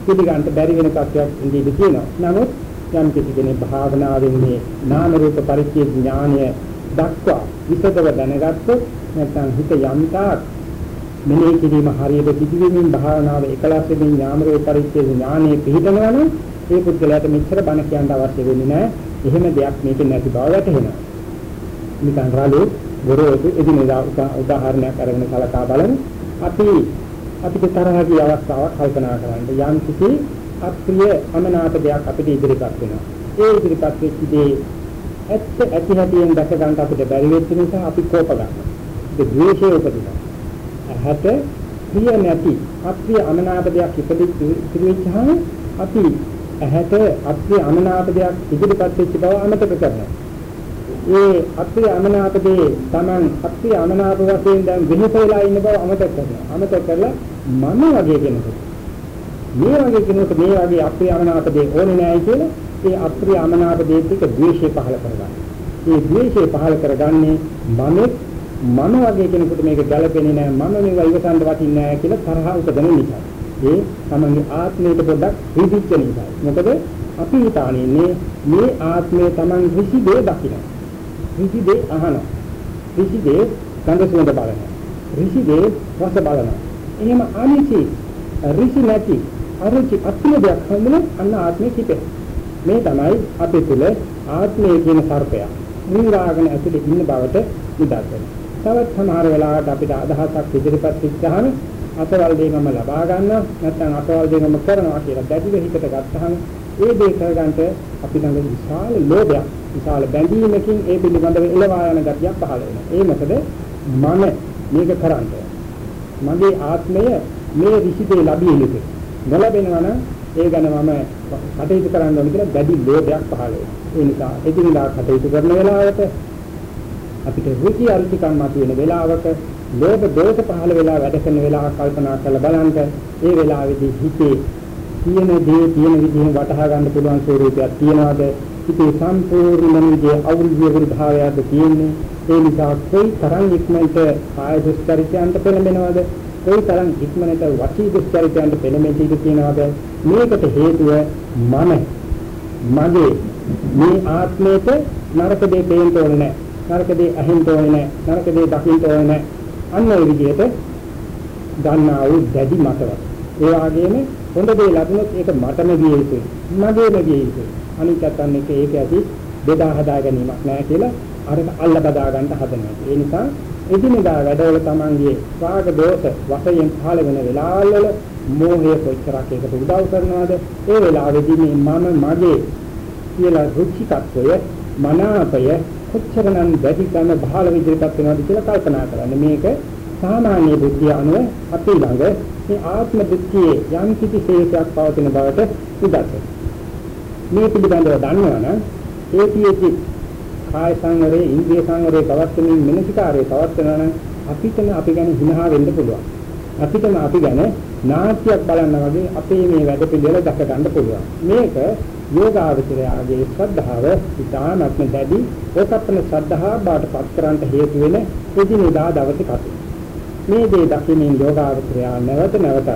S1: පිළිගන්න බැරි වෙන තත්ත්වයක් ඉඳී තියෙනවා. නමුත් යම් කිසි කෙනෙක් භාවනාවෙන් මේ නාම රූප පරිච්ඡේද ඥානය දක්වා විසදව දැනගත්තොත් නැත්නම් හිත යම්තාක් මෙනෙහි කිරීම හරියට පිටිවිමින් භාවනාව එකලස් වෙමින් ඥාන රූප පරිච්ඡේද ඥානයේ පිහිටනවනේ ඒ පුද්ගලයාට මෙච්චර බණ කියන්න අවශ්‍ය වෙන්නේ නැහැ. එහෙම දෙයක් මේකේ නැති බව වැටහෙනවා. නිකන් රාලු ගොරෝසු එදිනෙදා උදාහරණයක් අරගෙන කලකා බලමු. අපි අපිට තරහ ගිය අවස්ථාවක් කල්පනා කරන්න. යම් කිසි අප්‍රිය අමනාප දෙයක් අපිට ඉදිරිපත් වෙනවා. ඒ ඉදිරිපත් වෙච්ච දේ ඇත්ත ඇති හැටියෙන් දැක ගන්න අපිට බැරි වෙච්ච නිසා අපි කෝප ගන්නවා. ඒ ද්වේෂය උපදිනවා. ඇහැට ප්‍රිය නැති අප්‍රිය අමනාප දෙයක් ඉදිරිපත් අපි ඇහැට අප්‍රිය අමනාප දෙයක් ඉදිරිපත් වෙච්ච බව අමතක කරනවා. ඒ අපේ අමනාපදී Taman අපේ අමනාප වශයෙන් දැන් විහිසෙලා ඉන්න බව අමතක කරනවා. අමතක කරලා මම වගේ කෙනෙකුට මේ වගේ කෙනෙකුට මේ වගේ අපේ අමනාපදී ඕනේ නැහැ කියලා ඒ අප්‍රිය අමනාප දේත් එක ද්වේෂය පහල කරගන්න. මේ ද්වේෂය පහල කරගන්නේ මම මම වගේ කෙනෙකුට මේක ගැළපෙන්නේ නැහැ මම මේවා ඉවසන්න වටින්නේ නැහැ කියලා තරහ උපදන නිසා. ඒ තමන්ගේ ආත්මයට පොඩ්ඩක් රිදිච්ච නිසා. මොකද අපි හිතාන්නේ මේ ආත්මය තමන් ඍෂි දේ දකින්න. ඍෂි දේ අහන. ඍෂි දේ ගඳ සුවඳ බලන. ඍෂි දේ රස බලන. එහෙම අනිසි ඍෂි නැති අරුචි අත්ම දෙයක් හඳුනන අන්න ආත්මය කිපේ. මේ තමයි අපි තුල ආත්මය කියන සර්පය. මුංගාගෙන ඇතුලේ ඉන්න බවට නිදර්ශනය. තවත් සමහර වෙලාවට අපිට අදහසක් ඉදිරිපත් වෙච්චහම අසවල් දේ මම ලබා ගන්නවා නැත්නම් අසවල් දේ මම කරනවා කියලා දැඩිව හිතට ගත්තහම ඒ දේ කරගන්නට අපි ළඟ විශාල ලෝභයක් විශාල බැඳීමකින් ඒ පිළිබඳව එළවා යන ගතියක් පහළ වෙනවා. ඒ මොකද මම මේක කරන්නේ. මගේ ආත්මය මේ ඍෂිතේ ලැබිය යුතුයි. නොලැබෙනවා නම් ඒ ගැන මම කටයුතු කරන්න ඕන කියලා දැඩි ලෝභයක් පහළ වෙනවා. ඒ නිසා එදිනදා කටයුතු කරන වෙලාවට අපිට රුචි අරුචිකම් මතුවෙන වෙලාවක ලෝභ දෝෂ පහළ වෙලා වැඩ කරන වෙලාව කල්පනා කරලා බලන්න ඒ වෙලාවේදී හිතේ තියෙන දේ තියෙන විදිහෙන් වටහා ගන්න පුළුවන් ස්වරූපයක් තියනවාද? හිතේ සම්පූර්ණ විදිහේ අවුල්විය විභාවයක්ද තියෙන්නේ? ඒ නිසා කොයි තරම් ඉක්මනට කාය දුස්චරිතයන්ට පෙළඹෙනවද? කොයි තරම් ඉක්මනට වචී දුස්චරිතයන්ට පෙළඹෙන්න ඉඩ තියෙනවද මේකට හේතුව මම මගේ මේ ආත්මයට නරක දෙයක් දෙන්න ඕනේ නැහැ නරක දෙයක් අහින්න ඕනේ නැහැ නරක දෙයක් දකින්න ඕනේ නැහැ අන්න ඒ විදිහට ගන්නා වූ දැඩි මතවත් ඒ වගේම හොඳ දේ ලැබුණොත් ඒක මටම ගිය යුතුයි. මගේම ගිය යුතුයි. අනිත්‍යයන් එක ඒක ඇති බෙදා හදා ගැනීමක් නෑ කියලා අරක අල්ල බදා ගන්න හදනවා. ඒ නිසා එදිනෙදා වැඩවල තමන්ගේ රාග දෝෂ වශයෙන් පහළ වෙන වෙලාවවල මෝහය කොච්චරක් ඒකට උදව් කරනවද? ඒ වෙලාවේදී මේ මම මගේ කියලා රුචිකත්වය මනාපය කොච්චරනම් වැඩිකම බහල විදිහට වෙනවද කියලා කල්පනා කරන්න. මේක සාමාන්‍ය බුද්ධිය අනුව අපි ළඟ මේ ආත්ම බුද්ධියේ යම් කිසි ශේෂයක් පවතින බවට උදත් මේ පිළිබඳව දන්නවනම් ඒ කියෙති කාය සංවරේ ඉන්ද්‍රිය සංවරේ පවත්වමින් මනසිකාරේ පවත්වනවා නම් අපිටම අපි ගැන හිනහා වෙන්න පුළුවන්. අපිටම අපි ගැන නාට්‍යයක් බලන්න වගේ අපේ මේ වැඩ පිළිවෙල දැක ගන්න පුළුවන්. මේක යෝගාවචරයාගේ ශ්‍රද්ධාව ඉතාමත්ම දැඩි ඕකප්පන ශ්‍රද්ධාව බාට පත් කරන්න හේතු වෙන එදිනෙදා දවසේ කටයුතු මේ දේ දකිමින් යෝගාවචරය නැවත නැවතත්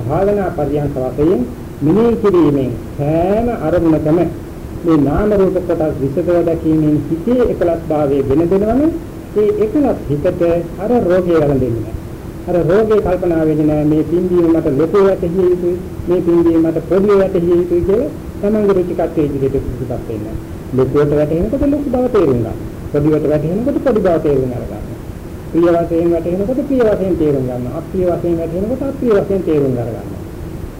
S1: භාවනා පරියන්ක වශයෙන් මෙනෙහි කිරීමෙන් සෑම අරමුණකම මේ නාම රූප කොටස් විසදව දැකීමෙන් හිතේ එකලස් භාවයේ වෙන දෙනවනේ. ඒ එකලස් හිතට අර රෝගය වළඳෙන්නේ අර රෝගේ කල්පනා වෙන්නේ නැහැ. මේ පින්දීම මට ලොකු වැටහිය යුතුයි. මේ පින්දීම මට පොඩි වැටහිය යුතුයි කියලා තමන්ගේ රුචිකත්වයේ ඉදිරියට පිටපත් වෙන්නේ ලොකුවට වැටෙනකොට ලොකු බව තේරුම් ගන්න. පොඩිවට වැටෙනකොට පොඩි බව තේරුම් ගන්න ප්‍රිය වශයෙන් වැටෙනකොට ප්‍රිය වශයෙන් තේරුම් ගන්නවා. අප්‍රිය වශයෙන් වැටෙනකොට අප්‍රිය වශයෙන් තේරුම් ගන්නවා.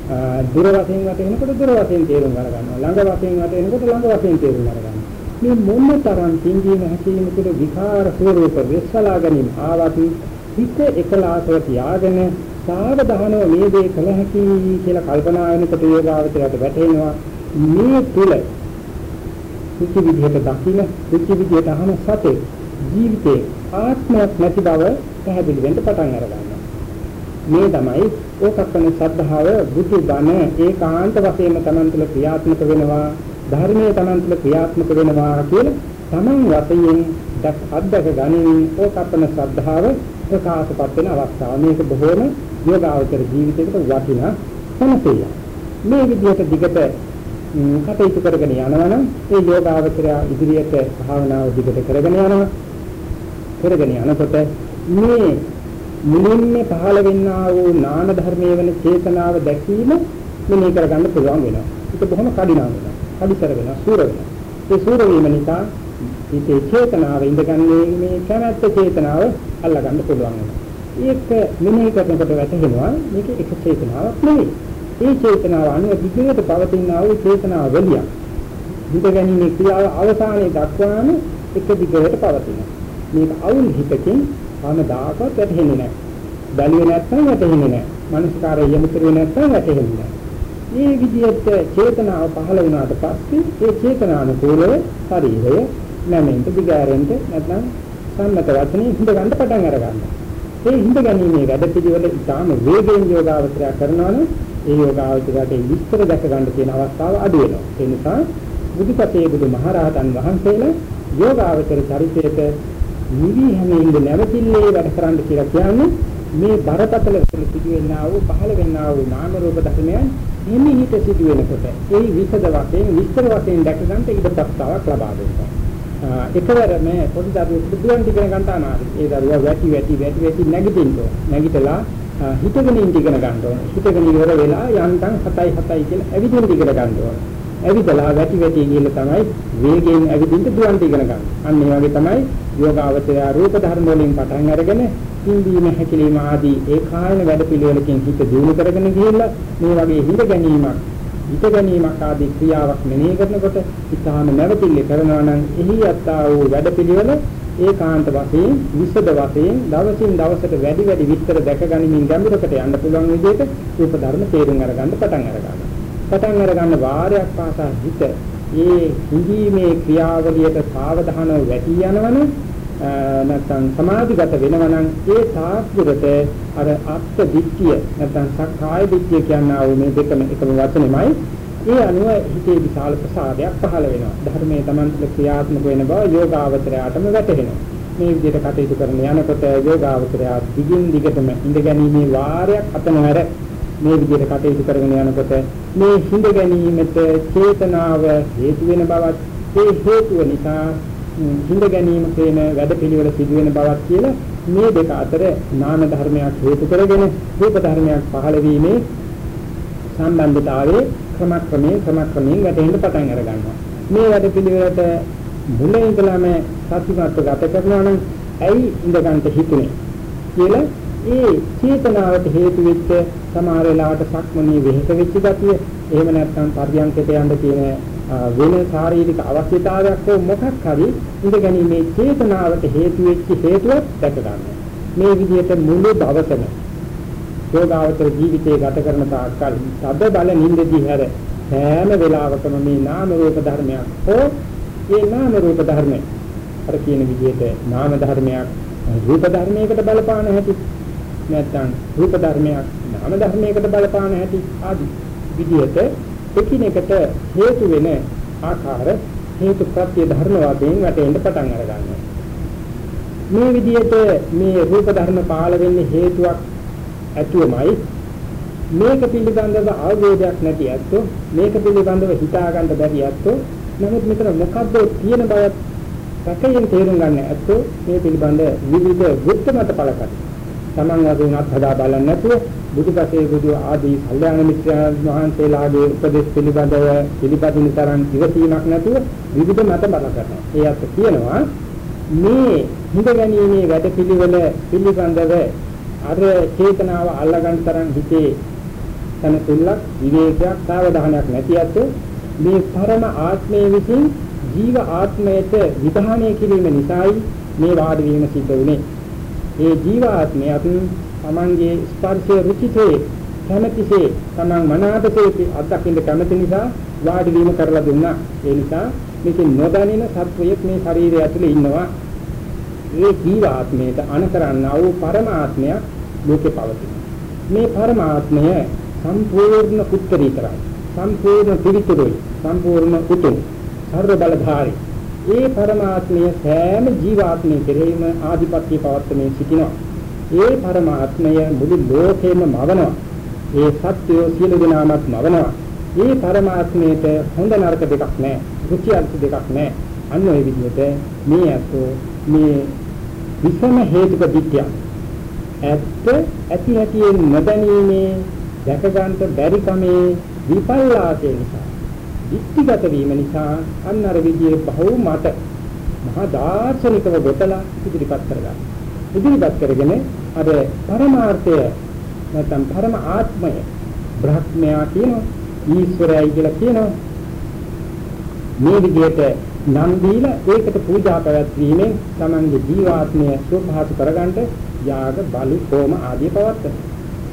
S1: දුර වශයෙන් වැටෙනකොට දුර වශයෙන් තේරුම් ගන්නවා. ළඟ වශයෙන් වැටෙනකොට ළඟ වශයෙන් තේරුම් ගන්නවා. මේ මොන තරම් තින්දීන හැකීමකට විකාර ස්වරූප වෙස්සලා ගැනීම ආවත් හිත එකලාසව තියාගෙන සාවධානව මේ දේ කළ හැකි කියලා කල්පනා වෙනකොට යෝගාවචරයට වැටෙනවා මේ තුල කිසි විදිහට දකින්න කිසි විදිහට අහන සතේ ජීවිතේ ආත්මයක් නැති බව පැහැදිලි වෙන්න පටන් අරගන්නවා. මේ තමයි ඕකප්පන ශ්‍රද්ධාව බුදු බණ ඒකාන්ත වශයෙන්ම Taman තුළ ක්‍රියාත්මක වෙනවා ධර්මයේ Taman තුළ ක්‍රියාත්මක වෙනවා කියලා Taman වශයෙන් දක් අද්දක ගනිමින් ඕකප්පන ශ්‍රද්ධාව ප්‍රකාශපත් වෙන අවස්ථාව. මේක බොහෝම යෝගාවචර ජීවිතයකට වටිනා සමතේය. මේ විදිහට දිගට කටයුතු කරගෙන යනවා නම් ඒ යෝගාවචරය ඉදිරියට භාවනාව දිගට කරගෙන යනවා කරගෙන යනකොට මේ මුලින්ම පහළ වෙන්නා වූ නාන ධර්මයේ වෙන චේතනාව දැකීම මෙනෙහි කරගන්න පුළුවන් වෙනවා. ඒක බොහොම කඩිනා වෙනවා. කඩිතර වෙනවා, සූර වෙනවා. ඒ සූර වීම නිසා හිතේ චේතනාව ඉඳගන්නේ මේ කැමැත්ත චේතනාව අල්ලගන්න පුළුවන් වෙනවා. ඒක මෙනෙහි කරනකොට වැටහෙනවා මේක එක චේතනාවක් නෙවෙයි. ඒ චේතනාව අනුව විදිහට පවතිනා වූ චේතනාව වලිය. හිත ගැනීමේ ක්‍රියාව අවසානයේ දක්වාම එක දිගට පවතිනවා. මේක අවුල් හිතකින් කවදාකවත් වැටහෙන්නේ නැහැ. බැලුවේ නැත්නම් වැටහෙන්නේ නැහැ. මනසකාරය යොමු කරුවේ නැත්නම් වැටහෙන්නේ නැහැ. මේ විදිහට චේතනාව පහළ වුණාට පස්සේ ඒ චේතනානුකූලව ශරීරය නැමෙන්න දිගාරෙන්න නැත්නම් සම්මත වචනේ හිඳ ගන්න පටන් අර ගන්නවා. ඒ හිඳ ගැනීමේ වැඩ පිළිවෙල ඉතාම වේගයෙන් යෝගාවචරය කරනවනේ ඒ යෝගාවචරයට විස්තර දැක ගන්න තියෙන අවස්ථාව අඩු වෙනවා. ඒ නිසා බුදුපතේ බුදුමහරහතන් වහන්සේලා යෝගාවචර චරිතයට නිවි හැමෙන්න නැවතිල්ලේ වැඩ කරන්න කියලා කියන්නේ මේ බරපතල වෙන සිදුවෙනා වූ පහළ වෙනා වූ නාම රූප ධර්මයන් හිමිහිට සිදු වෙනකොට ඒ විසද වශයෙන් විස්තර වශයෙන් දැක ගන්නට ඉඩ ප්‍රස්තාවක් ලබා දෙනවා. එකවරම පොඩි දරුවෙකුට දුවන් ඉගෙන ගන්න අමාරුයි. ඒ දරුවා වැටි වැටි වැටි වැටි නැගිටින්න ඕන. නැගිටලා හිතගෙන ඉඳ ඉගෙන ගන්න ඕන. හිතගෙන ඉවර වෙලා යන්තම් 7යි 7යි කියලා ඇවිදින්න ඉගෙන ගන්න ඕන. ඇවිදලා වැටි වැටි කියලා තමයි වේගයෙන් ඇවිදින්න දුවන් ඉගෙන ගන්න. අන්න ඒ වගේ තමයි යෝගාවචරය රූප ධර්ම වලින් පටන් අරගෙන හිඳීම හැකිලිම ආදී ඒ කායන වැඩ පිළිවෙලකින් හිත දියුණු කරගෙන ගිහිල්ලා මේ වගේ හිඳ ගැනීමක් හිත ගැනීමක් ආදී ක්‍රියාවක් මෙනෙහි කරනකොට ඊටාම නැවතිල්ල කරනවා නම් එහි යත්තා වූ වැඩ පිළිවෙල ඒකාන්ත වශයෙන් විසද වශයෙන් දවසින් දවසට වැඩි වැඩි විස්තර දැක ගනිමින් ගැඹුරකට යන්න පුළුවන් විදිහට රූප ධර්ම තේරුම් අරගන්න පටන් අරගන්නවා. පටන් අරගන්න වාරයක් පාසා හිත ඒ හිඳීමේ ක්‍රියාවලියට සාවධානව වැටි යනවනේ නැත්නම් සමාධිගත වෙනවා නම් ඒ තාක්ෂරට අර අත්ත් දිට්ඨිය නැත්නම් සක්කාය දිට්ඨිය කියනා වූ මේ දෙකම එකම වචනේමයි. ඒ අනුව හිතේ විශාල ප්‍රසාදයක් පහළ වෙනවා. ධර්මයේ Taman ක්‍රියාත්මක වෙන බව යෝගාවචරයටම වැටහෙනවා. මේ විදිහට කටයුතු කරන යනකොට යෝගාවචරය දිගින් දිගටම ඉඳ ගැනීමේ වාරයක් අතනවර මේ විදිහට කටයුතු කරගෙන යනකොට මේ හිඳ ගැනීමට චේතනාව හේතු වෙන බවත් ඒ හේතුව නිසා හිඳ ගැනීම කියන වැඩපිළිවෙල සිදු වෙන බවක් කියලා මේ දෙක අතර නාම ධර්මයක් හේතු කරගෙන රූප ධර්මයක් පහළ වීමේ සම්බන්ධතාවයේ ක්‍රමක්‍රමයෙන් ක්‍රමක්‍රමයෙන් වැටෙන්න පටන් අර ගන්නවා. මේ වැඩපිළිවෙලට මුලින් ඉඳලාම සත්‍යමත්ව ගත කරනවා නම් ඇයි ඉඳ ගන්නට හිතුනේ කියලා ඒ චේතනාවට හේතු වෙච්ච සමහර වෙලාවට සක්මණේ වෙහෙස වෙච්ච ගතිය එහෙම නැත්නම් පරියන්කයට යන්න තියෙන වෙන ශාරීරික අවශ්‍යතාවයක් හෝ මොකක් හරි ඉඳගැනීමේ චේතනාවට හේතු වෙච්ච හේතුවක් දැක ගන්න. මේ විදිහට මුළු දවසම යෝගාවතර ජීවිතේ ගත කරන තාක්කල් සබ්බ බල නින්දදී හැර හැම වෙලාවකම මේ නාම රූප ධර්මයක් හෝ ඒ නාම රූප ධර්මයක් අර කියන විදිහට නාම ධර්මයක් රූප ධර්මයකට බලපාන හැටි නැත්නම් රූප ධර්මයක් නාම ධර්මයකට බලපාන හැටි ආදී විදිහට එකිනෙකට හේතු වෙන ආකාර හේතු ප්‍රත්‍ය ධර්ම වශයෙන් වැටෙන්න පටන් අර ගන්නවා. මේ විදිහට මේ රූප ධර්ම පාල වෙන්නේ හේතුවක් ඇතුවමයි මේක පිළිබඳව අවබෝධයක් නැති ඇත්තෝ මේක පිළිබඳව හිතා ගන්න බැරි ඇත්තෝ නමුත් මෙතන මොකද්ද තියෙන බවත් සැකයෙන් තේරුම් ගන්න ඇත්තෝ මේ පිළිබඳ විවිධ වෘත්ත මත පළකට Taman වශයෙන් අත්හදා බලන්නේ නැතුව බුදුපසේ බුදු ආදී කල්යාණ මිත්‍රයන් වහන්සේලාගේ උපදෙස් පිළිබඳව පිළිපදින තරම් ඉවසීමක් නැතුව විවිධ මත බල කරනවා. ඒ අත් කියනවා මේ හිඳ ගැනීමේ වැඩ පිළිවෙල පිළිබඳව අර චේතනාව අල්ලගන්න තරම් හිතේ තනතුල්ලක් විවේකයක් සාවධානයක් නැති අත මේ පරම ආත්මයේ විසින් ජීව ආත්මයට විධානය කිරීම නිසායි මේ වාඩි වීම සිද්ධ වුනේ. ඒ ජීවාත්මයත් තමන්ගේ ස්පර්ශයේ රුචිතේ කැමැතිසේ තමන් මනාපසේ අත්දකින්න කැමති නිසා වාඩි වීම කරලා දුන්නා. ඒ නිසා මේක නොදැනෙන සත්වයක් මේ ශරීරය ඇතුලේ ඉන්නවා. ඒ ජීවාත්මයට අනකරන්නා වූ පරමාත්මයක් ලෝකේ පවතින. මේ පරමාත්මය සම්පූර්ණ උත්තරීතරයි. සම්පූර්ණ පිරිතුරුයි. සම්පූර්ණ උතුම්. සර්ව බලධාරී. ඒ පරමාත්මය සෑම ජීවාත්මය කෙරෙහිම ආධිපත්‍ය පවත්වමින් සිටිනවා. ඒ පරමාත්මය මුළු ලෝකෙම මවනවා. ඒ සත්‍යය සියලු දෙනාමත් මවනවා. ඒ පරමාත්මයට හොඳ නරක දෙකක් නැහැ. රුචි අරුචි දෙකක් නැහැ. අන්න ඒ විදිහට මේ අතෝ මේ විසම හේතුක දිට්ඨිය. ඇත්ත ඇති හැටියෙන් නොදැනීමේ දැක ගන්නට බැරි කමේ විපල්ලාසය නිසා දික්තිගත වීම නිසා අන්න අර විදියේ බහුව මත මහා දාර්ශනිකව ගොතලා ඉදිරිපත් කරගන්න. ඉදිරිපත් කරගෙන අර පරමාර්ථය නැත්නම් පරම ආත්මය බ්‍රහ්මයා කියනවා ඊශ්වරයයි කියලා කියනවා. මේ විදිහට නම් දීලා ඒකට පූජා පැවැත්වීමෙන් තමන්ගේ ජීවාත්මය සුවපහසු කරගන්න යාග බලි හෝම ආදී පවත්වන.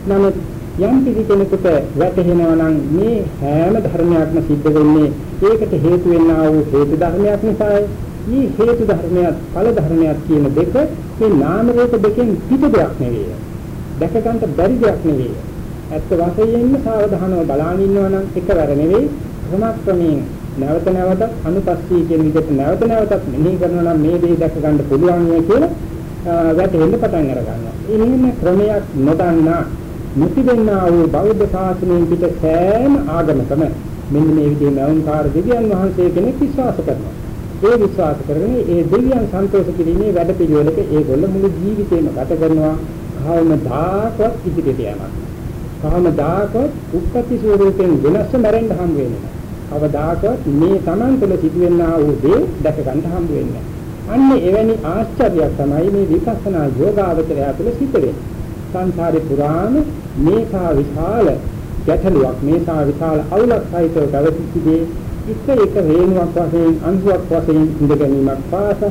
S1: නමුත් යම් කිසි කෙනෙකුට වැටහෙනවා නම් මේ හැම ධර්මයක්ම සිද්ධ වෙන්නේ ඒකට හේතු වෙන්නා වූ හේතු ධර්මයක් නිසායි මේ හේතු ධර්මයක් ඵල ධර්මයක් කියන දෙක මේ නාම රූප දෙකෙන් පිට දෙයක් නෙවෙයි. දැක ගන්න බැරි දෙයක් නෙවෙයි. ඇත්ත වශයෙන්ම සාවධානව බලාගෙන ඉන්නවා නම් එකවර නෙවෙයි ක්‍රමක්‍රමයෙන් නැවත නැවතත් අනුපස්සී කියන විදිහට නැවත නැවතත් මෙනෙහි කරනවා නම් මේ දේ දැක ගන්න පුළුවන් නේ කියලා වැටෙන්න පටන් අර ගන්නවා. එහෙම ක්‍රමයක් නොදන්නා මුතිවෙන්නා වූ බෞද්ධ ශාසනයෙන් පිට සෑම ආගමකම මෙන්න මේ විදිහේ මෞංකාර දෙවියන් වහන්සේ කෙනෙක් විශ්වාස කරනවා. ඒ විශ්වාස කරගෙන ඒ දෙවියන් සන්තෝෂ කිරීමේ වැඩ පිළිවෙලක ඒගොල්ල මුළු ජීවිතේම ගත කරනවා. කවමදාකවත් ඉදිරියට යනවා. කවමදාකවත් උප්පත්ති ස්වරූපයෙන් වෙනස්ව මැරෙන්න හම් වෙන්නේ නැහැ. කවදාකවත් මේ Taman තුළ සිදුවෙනා වූ දේ දැක ගන්න හම් වෙන්නේ නැහැ. අන්න එවැනි ආශ්චර්යයක් තමයි මේ විපස්සනා යෝගාවචරය තුළ සිද්ධ වෙන්නේ. සංසාරේ පුරාම මේකා විශාල ගැටලුවක් මේකා විශාල අවුලක් සහිතව පැවතිසිදී එක එක හේනුවක් වශයෙන් අංශුවක් වශයෙන් ඉඳ ගැනීමක් පාස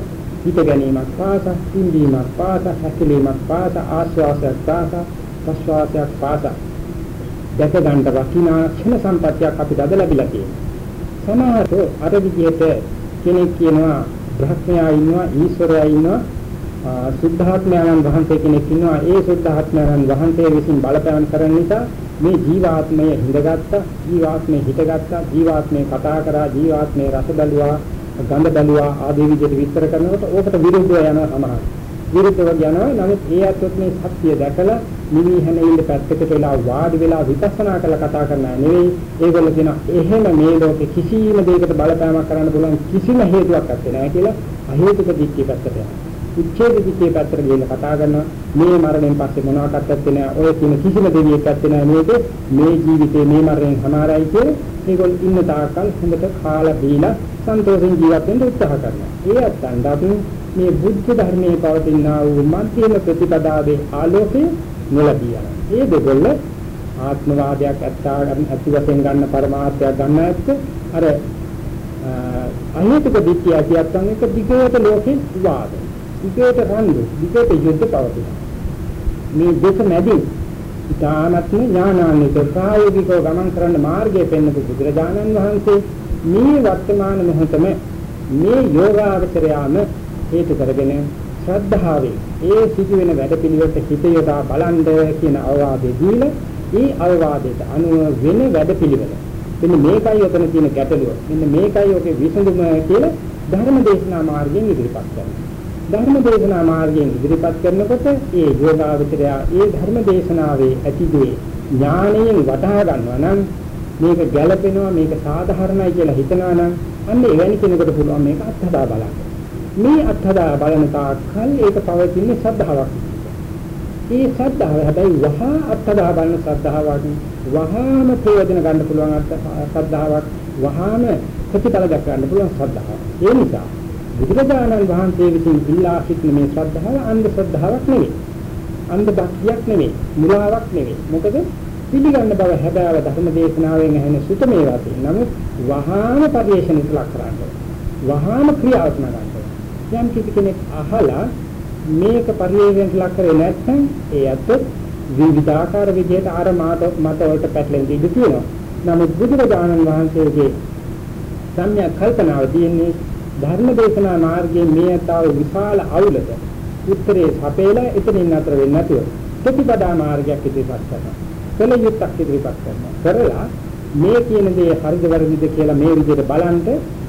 S1: හිත ගැනීමක් පාස ඉන්දීමක් පාස හැකිලීමක් පාස ආශ්වාසයක් පාස ප්‍රශ්වාසයක් පාස. දැක ගන්න වකිනා ක්ෂණ සම්පත්තියක් අපිට අද ලැබිලා තියෙනවා. සමහර අර විදිහට කෙනෙක් කියනවා බ්‍රහ්මයා ඉන්නවා ඊශ්වරයා ඉන්නවා සුද්ධාත්මයන් වහන්සේ කෙනෙක් ඉන්නවා. ඒ සුද්ධාත්මයන් වහන්සේ විසින් බලපෑම් කරන නිසා මේ ජීවාත්මය හිඳගත්තා ජීවාත්මය හිටගත්තා ජීවාත්මය කතා කරා ජීවාත්මය රස බැලුවා ගඳ බැලුවා ආදී විදිහට විස්තර කරනකොට ඕකට විරුද්ධව යනවා සමහර. විරුද්ධව යනවා. නමුත් ඒ අත්වත් මේ සත්‍ය දැකලා නිවි හැනෙන්න පැත්තකට වෙලා වාඩි වෙලා විපස්සනා කරලා කතා කරනා නෙවෙයි. ඒගොල්ලෝ කියන එහෙම මේ ලෝකේ කිසිම දෙයකට බලපෑමක් කරන්න පුළුවන් කිසිම හේතුවක් නැත්තේ කියලා අහේතුක දික්කේ පැත්තට යනවා. උච්ඡේද දිත්තේ පැත්තට ගිහින් කතා කරනවා. මේ මරණයෙන් පස්සේ මොනවාක්වත් ඇත්තේ නැහැ ඔය කියන කිසිම දෙවියෙක් ඇත්තේ නැහැ මේක. මේ ජීවිතේ මේ මරණයෙන් සමාරයි කියලා ඒගොල්ලෝ ඉන්න තාක්කල් හොඳට කාලා බීලා සන්තෝෂෙන් ජීවත් වෙන්න උත්සාහ කරනවා. ඒ අත්තන්ට අපි මේ බුද්ධ ධර්මයේ පවතිනා වූ මධ්‍යම ප්‍රතිපදාවේ ආලෝකය නොලබිය. ඒ දෙගොල්ල ආත්මවාදයක් ඇත්තා ඇති වශයෙන් ගන්න පරමාර්ථයක් ගන්න ඇත්ත. අර අහේතුක දිට්ඨිය කියත්තන් එක දිගට ලෝකේ වාදයි විකේත රණ්ඩු විකේත යුද්ධ පවතින මේ දෙක මැදින් ඊ타නත්ම ඥානාන්විත ප්‍රායෝගිකව ගමන් කරන්න මාර්ගය පෙන්වපු බුදුරජාණන් වහන්සේ මේ වර්තමාන මොහොතම මේ යෝගාවචරයාම හේතු කරගෙන ශ්‍රද්ධාවේ ඒ සිදුවෙන වැඩපිළිවෙලට හිත යොදා බලන්න කියන අවවාදයේ දීලා ඒ අවවාදයට අනුව වෙන වැඩපිළිවෙල. මෙන්න මේකයි ඔතන තියෙන ගැටලුව. මෙන්න මේකයි ඔකේ විසඳුම කියලා ධර්ම දේශනා මාර්ගයෙන් ඉදිරිපත් කරනවා. ධර්ම දේශනා මාර්ගයෙන් ඉදිරිපත් කරනකොට ඒ යෝගාවචරය ඒ ධර්ම දේශනාවේ ඇතිදී ඥාණයෙන් වටහා ගන්නවා නම් මේක ගැළපෙනවා මේක සාධාරණයි කියලා හිතනවා නම් අන්න එවැනි කෙනෙකුට පුළුවන් මේක අත්හදා බලන්න. මේ අත්හදා බලන තාක්කල් ඒක පවතින ශ්‍රද්ධාවක්. ඒ ශ්‍රද්ධාව හැබැයි වහා අත්හදා බලන ශ්‍රද්ධාවක් වහාම ප්‍රයෝජන ගන්න පුළුවන් ශ්‍රද්ධාවක් වහාම ප්‍රතිඵල දක්වන්න ගන්න පුළුවන් ශ්‍රද්ධාවක්. ඒ නිසා බුදුරජාණන් වහන්සේ විසින් ඉල්ලා සිටින මේ ශ්‍රද්ධාව අන්ධ ශ්‍රද්ධාවක් නෙවෙයි. අන්ධ භක්තියක් නෙවෙයි. මුලාවක් නෙවෙයි. මොකද පිළිගන්න බව හැබෑව ධර්ම දේශනාවෙන් ඇහෙන සුතමේ වාති. නමුත් වහාම පරිේශන ඉස්ලා කරන්නේ. වහාම ක්‍රියාත්මක කරන්නේ. යම් කිසි කෙනෙක් අහලා මේක පරිේශන ඉස්ලා කරේ නැත්නම් ඒ අත් විවිධාකාර විදිහට අර මාත මත වලට පැටලෙන්න ඉඩ තියෙනවා. නමුත් බුදුරජාණන් වහන්සේගේ සම්‍යක් කල්පනාව තියෙන්නේ ධර්ම දේශනා මාර්ගයේ මේ අතාව විශාල අවුලක උත්තරේ සපේලා එතනින් නතර වෙන්නේ නැතුව ප්‍රතිපදා මාර්ගයක් ඉදිරිපත් කරනවා. කල යුත්තක් ඉදිරිපත් කරනවා. කරලා මේ කියන දේ හරිද වැරදිද කියලා මේ විදිහට බලන්න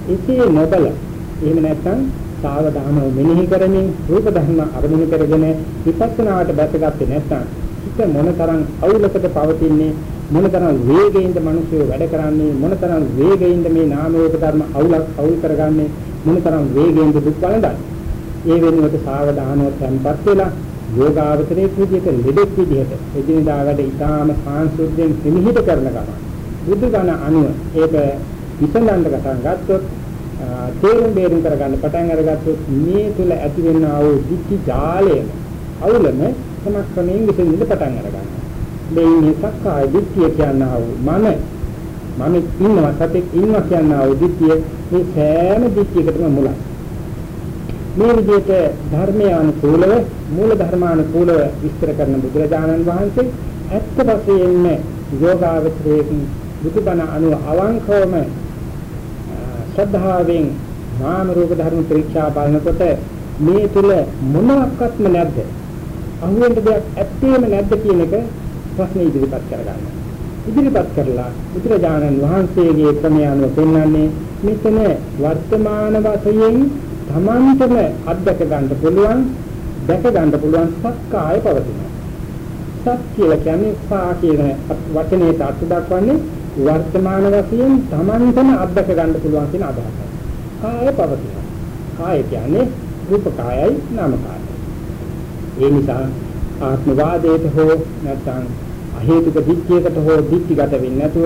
S1: එසේ නොබල එහෙම නැත්නම් සාවධානව මෙනෙහි කරමින් රූප ධර්ම අරමුණු කරගෙන විපස්සනාවට බැසගත්තේ නැත්නම් හිත මොනතරම් අවුලකට පවතින්නේ මොනතරම් වේගයෙන්ද මිනිස්සු වැඩ කරන්නේ මොනතරම් වේගයෙන්ද මේ නාම රූප ධර්ම අවුලක් අවුල් කරගන්නේ මොනතරම් වේගයෙන්ද දුක් වළඳන්නේ. ඒ වෙනුවට සාවධානව tempත් වෙලා යෝගාවචරයේ විදිහට ලෙඩෙක් විදිහට එදිනදා වැඩ ඊටාම සාංශුද්ධයෙන් හිමිහිට කරන ගමන. බුදු ගණ අනුව ඒක විසඳන්න පටන් ගත්තොත් තේරුම් බේරුම් කරගන්න පටන් අරගත්තොත් මේ තුල ඇති වෙනා වූ දික්ටි ජාලයම අවුලම සමක්‍රමයෙන් විසඳෙන්න පටන් අරගන්නවා. මේ මේ සක්කාය දිට්ඨිය කියනවා මම මම ඉන්නවා සතෙක් ඉන්නවා කියනවා දිට්ඨිය මේ සෑම දිට්ඨියකටම මුලයි. මේ විදිහට ධර්මයානුකූලව මූල ධර්මානුකූලව විස්තර කරන බුදුරජාණන් වහන්සේ ඇත්ත වශයෙන්ම යෝගාවචරයේ බුදුබණ අනුව අවංකවම ශ්‍රද්ධාවෙන් නාම රූප ධර්ම පරීක්ෂා බලනකොට මේ තුල මොනක්වත්ම නැද්ද? අහුවෙන්න දෙයක් ඇත්තේම නැද්ද කියන එක ප්‍රශ්නේ ඉදිරිපත් කරගන්න. ඉදිරිපත් කරලා බුදුරජාණන් වහන්සේගේ ක්‍රමය අනුව පෙන්වන්නේ මෙතන වර්තමාන වශයෙන් තමන්ටම අත්දක ගන්න පුළුවන් දැක ගන්න පුළුවන් සක්කාය පවතිනවා. සත් කියලා කියන්නේ සා කියන වචනයට අර්ථ දක්වන්නේ වර්තමාන වශයෙන් තමන්ටම අත්දක ගන්න පුළුවන් කියන අදහසයි. කාය පවතිනවා. කාය කියන්නේ රූප කායයි නාම කායයි. ඒ නිසා ආත්මවාදයට හෝ නැත්නම් අහේතුක දික්කයකට හෝ දික්කගත වෙන්නේ නැතුව